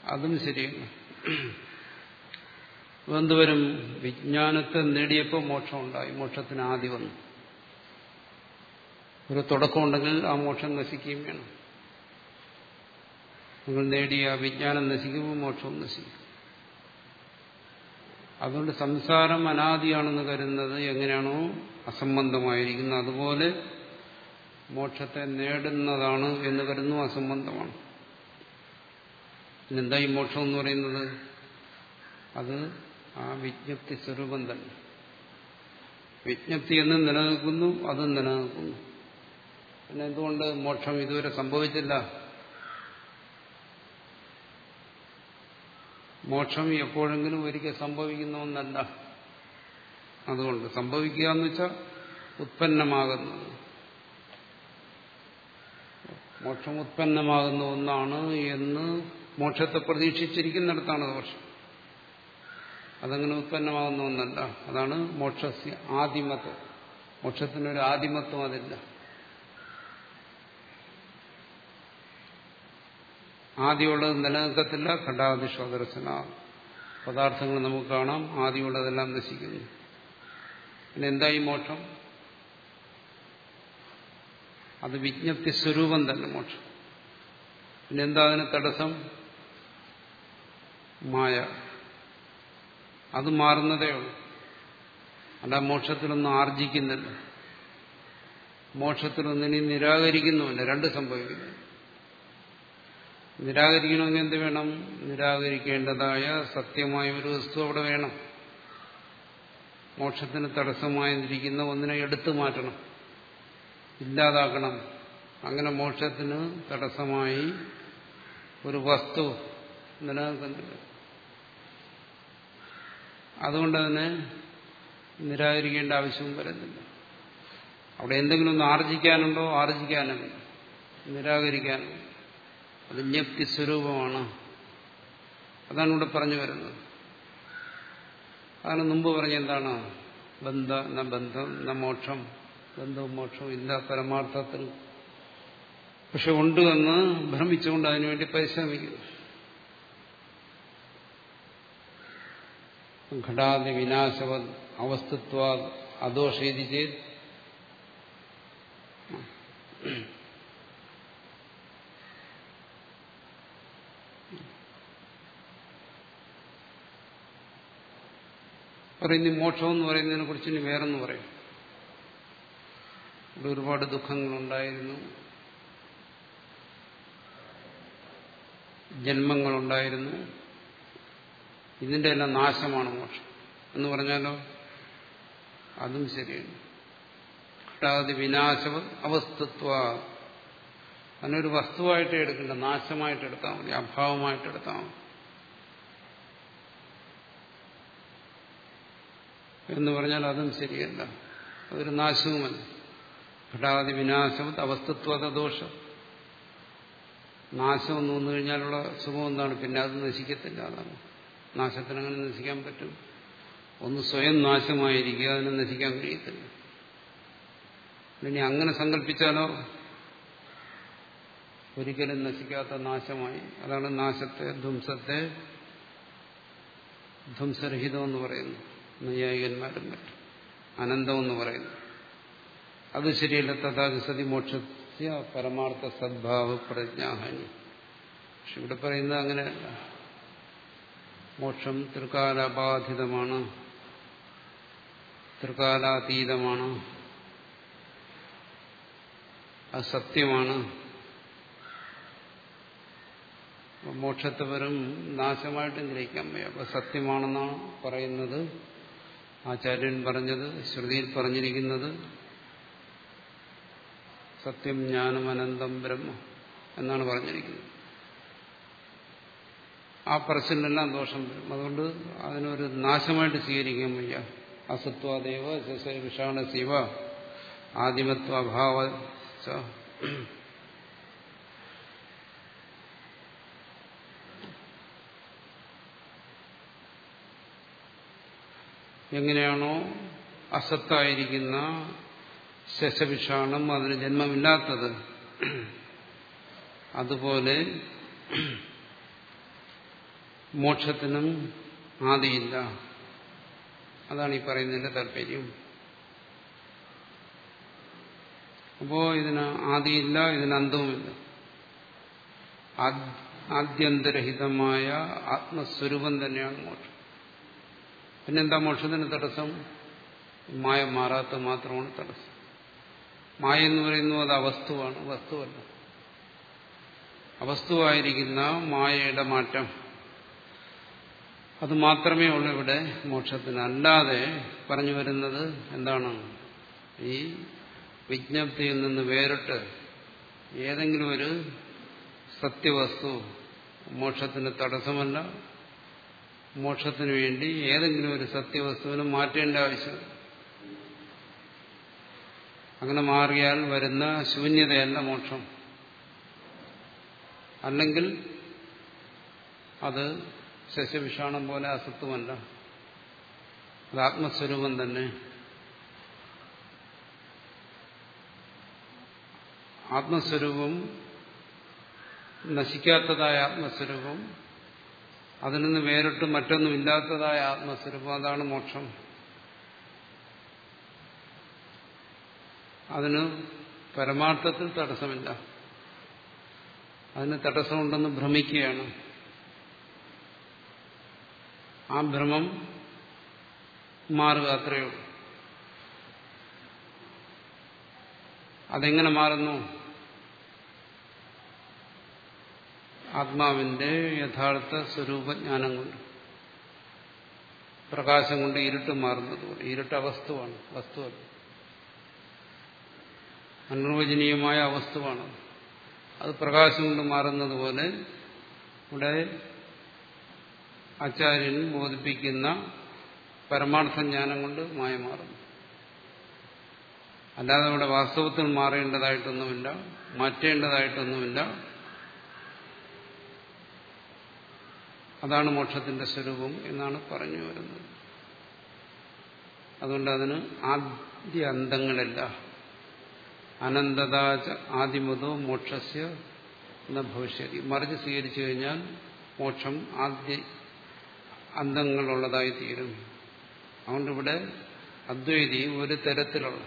അതും ശരിയാണ്. എന്തുവരും വിജ്ഞാനത്തെ നേടിയപ്പോൾ മോക്ഷം ഉണ്ടായി മോക്ഷത്തിന് ആദ്യം വന്നു. ഒരു തുടക്കമുണ്ടെങ്കിൽ ആ മോക്ഷം നശിക്കുകയും വേണം. നിങ്ങൾ നേടിയ വിജ്ഞാനം നശിക്കുമ്പോൾ മോക്ഷവും നശിക്കും. അതുകൊണ്ട് സംസാരം അനാദിയാണെന്ന് കരുതുന്നത് എങ്ങനെയാണോ അസംബന്ധമായിരിക്കുന്നത് അതുപോലെ മോക്ഷത്തെ നേടുന്നതാണ് എന്ന് കരുതുന്നു അസംബന്ധമാണ്. പിന്നെന്താ ഈ മോക്ഷം എന്ന് പറയുന്നത്? അത് ആ വിജ്ഞപ്തി സ്വരൂപം തന്നെ. വിജ്ഞപ്തി എന്ന് നിലനിൽക്കുന്നു അതും നിലനിൽക്കുന്നു. പിന്നെ എന്തുകൊണ്ട് മോക്ഷം ഇതുവരെ സംഭവിച്ചില്ല? മോക്ഷം എപ്പോഴെങ്കിലും ഒരിക്കൽ സംഭവിക്കുന്ന ഒന്നല്ല അതുകൊണ്ട് സംഭവിക്കുക എന്ന് വെച്ചാൽ ഉത്പന്നമാകുന്നത് മോക്ഷം ഉത്പന്നമാകുന്ന ഒന്നാണ് എന്ന് മോക്ഷത്തെ പ്രതീക്ഷിച്ചിരിക്കുന്നിടത്താണ് ദോഷം അതങ്ങനെ ഉത്പന്നമാകുന്ന ഒന്നല്ല. അതാണ് മോക്ഷസ്യ ആദിമത്വം. മോക്ഷത്തിനൊരു ആദിമത്വം അതില്ല. ആദ്യമുള്ളത് നിലനിൽക്കത്തില്ല ഘടാതിശ്വദർശന പദാർത്ഥങ്ങൾ നമുക്ക് കാണാം ആദ്യമുള്ളതെല്ലാം നശിക്കുന്നു. പിന്നെ എന്തായി മോക്ഷം? അത് വിജ്ഞപ്തി സ്വരൂപം തന്നെ മോക്ഷം. പിന്നെ എന്താ അതിന് തടസ്സം? മായ. അത് മാറുന്നതേ ഉള്ളൂ. അല്ല മോക്ഷത്തിലൊന്നും ആർജിക്കുന്നില്ല. മോക്ഷത്തിലൊന്നിനെ നിരാകരിക്കുന്നുമില്ല. രണ്ട് സംഭവിക്കുന്നു. നിരാകരിക്കണമെങ്കിൽ എന്ത് വേണം? നിരാകരിക്കേണ്ടതായ സത്യമായ ഒരു വസ്തു അവിടെ വേണം. മോക്ഷത്തിന് തടസ്സമായിരിക്കുന്ന ഒന്നിനെ എടുത്തു മാറ്റണം. ഇല്ലാതാക്കണം. അങ്ങനെ മോക്ഷത്തിന് തടസ്സമായി ഒരു വസ്തു നിലനിൽക്കുന്നില്ല അതുകൊണ്ട് അതിനെ നിരാകരിക്കേണ്ട ആവശ്യവും വരുന്നില്ല. അവിടെ എന്തെങ്കിലും ഒന്ന് ആർജിക്കാനുണ്ടോ? ആർജിക്കാനും നിരാകരിക്കാനും അത് ജ്ഞപ്തി സ്വരൂപമാണ്. അതാണ് ഇവിടെ പറഞ്ഞു വരുന്നത്. അതാണ് മുമ്പ് പറഞ്ഞ എന്താണ്? ബന്ധ ന ബന്ധം ന മോക്ഷം. ബന്ധവും മോക്ഷവും ഇല്ല പരമാർത്ഥത്തിൽ. പക്ഷെ ഉണ്ട് എന്ന് ഭ്രമിച്ചുകൊണ്ട് അതിനുവേണ്ടി പരിശ്രമിക്കുന്നു. ഘടാതി വിനാശവ അവസ്ഥത്വ അദോഷേതി ചെയ്ത് പറയുന്നു മോക്ഷം എന്ന് പറയുന്നതിനെ കുറിച്ച് ഇനി വേറെന്ന് പറയും. ഇവിടെ ഒരുപാട് ദുഃഖങ്ങളുണ്ടായിരുന്നു. ജന്മങ്ങളുണ്ടായിരുന്നു. ഇതിന്റെ എല്ലാം നാശമാണ് മോക്ഷം. എന്ന് പറഞ്ഞാലോ? അതും ശരിയാണ്. ഘട്ടാതി വിനാശ അവസ്ഥത്വ. അതിനൊരു വസ്തുവായിട്ട് എടുക്കേണ്ട. നാശമായിട്ട് എടുത്താൽ മതി. അഭാവമായിട്ട് എടുത്താൽ മതി. എന്ന് പറഞ്ഞാൽ അതും ശരിയല്ല. അതൊരു നാശവുമല്ല. ഘടാതി വിനാശം അവസ്തുത്വത ദോഷം. നാശം എന്ന് വന്നു കഴിഞ്ഞാലുള്ള സുഖം എന്താണ്? പിന്നെ അത് നശിക്കത്തില്ല. അതാണ്. നാശത്തിനങ്ങനെ നശിക്കാൻ പറ്റും. ഒന്ന് സ്വയം നാശമായിരിക്കുക അതിനെ നശിക്കാൻ കഴിയത്തില്ല. ഇനി അങ്ങനെ സങ്കല്പിച്ചാലോ? ഒരിക്കലും നശിക്കാത്ത നാശമായി. അതാണ് നാശത്തെ ധ്വംസത്തെ ധ്വംസരഹിതം എന്ന് പറയുന്നു നൈയായികന്മാരും മറ്റും അനന്തമെന്ന് പറയുന്നു അത് ശരിയല്ല. തഥാഗസതി മോക്ഷ പരമാർത്ഥ സദ്ഭാവ പ്രജ്ഞാഹാനി. പക്ഷെ ഇവിടെ പറയുന്നത് അങ്ങനെയല്ല മോക്ഷം ത്രികാലബാധിതമാണ്. ത്രികാലാതീതമാണ്. അസത്യമാണ്. സത്യമാണ് മോക്ഷത്തെ വെറും നാശമായിട്ടും ഗ്രഹിക്കാൻ വയ്യ. അപ്പൊ സത്യമാണെന്നാണ് പറയുന്നത്. ആചാര്യൻ പറഞ്ഞത് ശ്രുതിയിൽ പറഞ്ഞിരിക്കുന്നത് സത്യം ജ്ഞാനം അനന്തം ബ്രഹ്മ എന്നാണ് പറഞ്ഞിരിക്കുന്നത്. ആ പറച്ചിലെല്ലാം ദോഷം വരും. അതുകൊണ്ട് അതിനൊരു നാശമായിട്ട് സ്വീകരിക്കാൻ വയ്യ. അസത്വാദേവ വിഷാണ ശിവ ആദിമത്വഭാവ എങ്ങനെയാണോ അസത്തായിരിക്കുന്ന ശശവിഷാണം അതിന് ജന്മമില്ലാത്തത്. അതുപോലെ മോക്ഷത്തിനും ആദിയില്ല. അതാണ് ഈ പറയുന്നതിന്റെ താല്പര്യം. അപ്പോ ഇതിന് ആദിയില്ല ഇതിന് അന്തവുമില്ല. ആദ്യന്തരഹിതമായ ആത്മസ്വരൂപം തന്നെയാണ് മോക്ഷം. പിന്നെന്താ മോക്ഷത്തിന് തടസ്സം? മായ മാറാത്ത മാത്രമാണ് തടസ്സം. മായ എന്ന് പറയുന്നത് അത് അവസ്തുവാണ് വസ്തുവല്ല. അവസ്തുവായിരിക്കുന്ന മായയുടെ മാറ്റം. അത് മാത്രമേ ഉള്ളൂ ഇവിടെ മോക്ഷത്തിന്. അല്ലാതെ പറഞ്ഞു വരുന്നത് എന്താണ്? ഈ വിജ്ഞപ്തിയിൽ നിന്ന് വേറിട്ട് ഏതെങ്കിലും ഒരു സത്യവസ്തു മോക്ഷത്തിന് തടസ്സമല്ല മോക്ഷത്തിന് വേണ്ടി ഏതെങ്കിലും ഒരു സത്യവസ്തുവിനെ മാറ്റേണ്ട ആവശ്യം അങ്ങനെ മാറിയാൽ വരുന്ന ശൂന്യതയല്ല മോക്ഷം. അല്ലെങ്കിൽ അത് ശശവിഷാണം പോലെ അസത്വമല്ല. അത് ആത്മസ്വരൂപം തന്നെ. ആത്മസ്വരൂപം നശിക്കാത്തതായ ആത്മസ്വരൂപം അതിൽ നിന്ന് വേറിട്ട് മറ്റൊന്നുമില്ലാത്തതായ ആത്മസ്വരൂപം അതാണ് മോക്ഷം. അതിന് പരമാർത്ഥത്തിൽ തടസ്സമില്ല. അതിന് തടസ്സമുണ്ടെന്ന് ഭ്രമിക്കുകയാണ്. ആ ഭ്രമം മാറുക അത്രയുള്ളൂ അതെങ്ങനെ മാറുന്നു? ആത്മാവിന്റെ യഥാർത്ഥ സ്വരൂപജ്ഞാനം കൊണ്ട്. പ്രകാശം കൊണ്ട് ഇരുട്ട് മാറുന്നതുപോലെ ഇരുട്ട് അവസ്തുവാണ്. വസ്തുവല്ല. അനിർവചനീയമായ അവസ്തുവാണ്. അത് പ്രകാശം കൊണ്ട് മാറുന്നത് പോലെ ഇവിടെ ആചാര്യൻ ബോധിപ്പിക്കുന്ന പരമാർത്ഥ ജ്ഞാനം കൊണ്ട് മായ മാറുന്നു. അല്ലാതെ ഇവിടെ വാസ്തവത്തിൽ മാറേണ്ടതായിട്ടൊന്നുമില്ല മാറ്റേണ്ടതായിട്ടൊന്നുമില്ല. അതാണ് മോക്ഷത്തിന്റെ സ്വരൂപം എന്നാണ് പറഞ്ഞു വരുന്നത്. അതുകൊണ്ട് അതിന് ആദ്യ അന്തങ്ങളില്ല. അനന്തതാച ആദിമതോ മോക്ഷസ്യ ഭവിഷ്യതി. മറിച്ച് സ്വീകരിച്ചു കഴിഞ്ഞാൽ മോക്ഷം ആദ്യ അന്തങ്ങളുള്ളതായി തീരും. അതുകൊണ്ടിവിടെ അദ്വൈതി ഒരു തരത്തിലുള്ള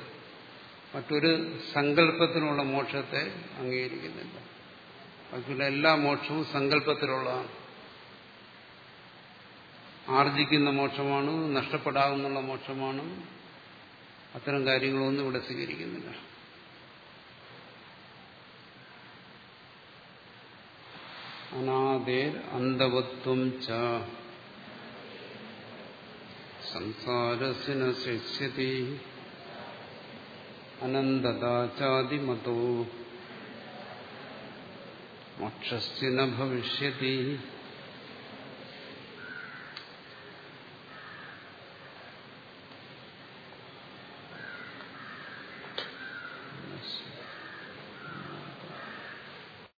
മറ്റൊരു സങ്കല്പത്തിനുള്ള മോക്ഷത്തെ അംഗീകരിക്കുന്നില്ല. ബാക്കിയുള്ള എല്ലാ മോക്ഷവും സങ്കല്പത്തിലുള്ളതാണ്. ആർജിക്കുന്ന മോക്ഷമാണ് നഷ്ടപ്പെടാവുന്ന മോക്ഷമാണ്. അത്തരം കാര്യങ്ങളൊന്നും ഇവിടെ സ്വീകരിക്കുന്നില്ല. അനാദേർ അന്ധവത്വം ച. സംസാരസിന ശിഷ്യതി. അനന്തതാചാതിമതോ മോക്ഷസ്ഥിന ഭവിഷ്യതി.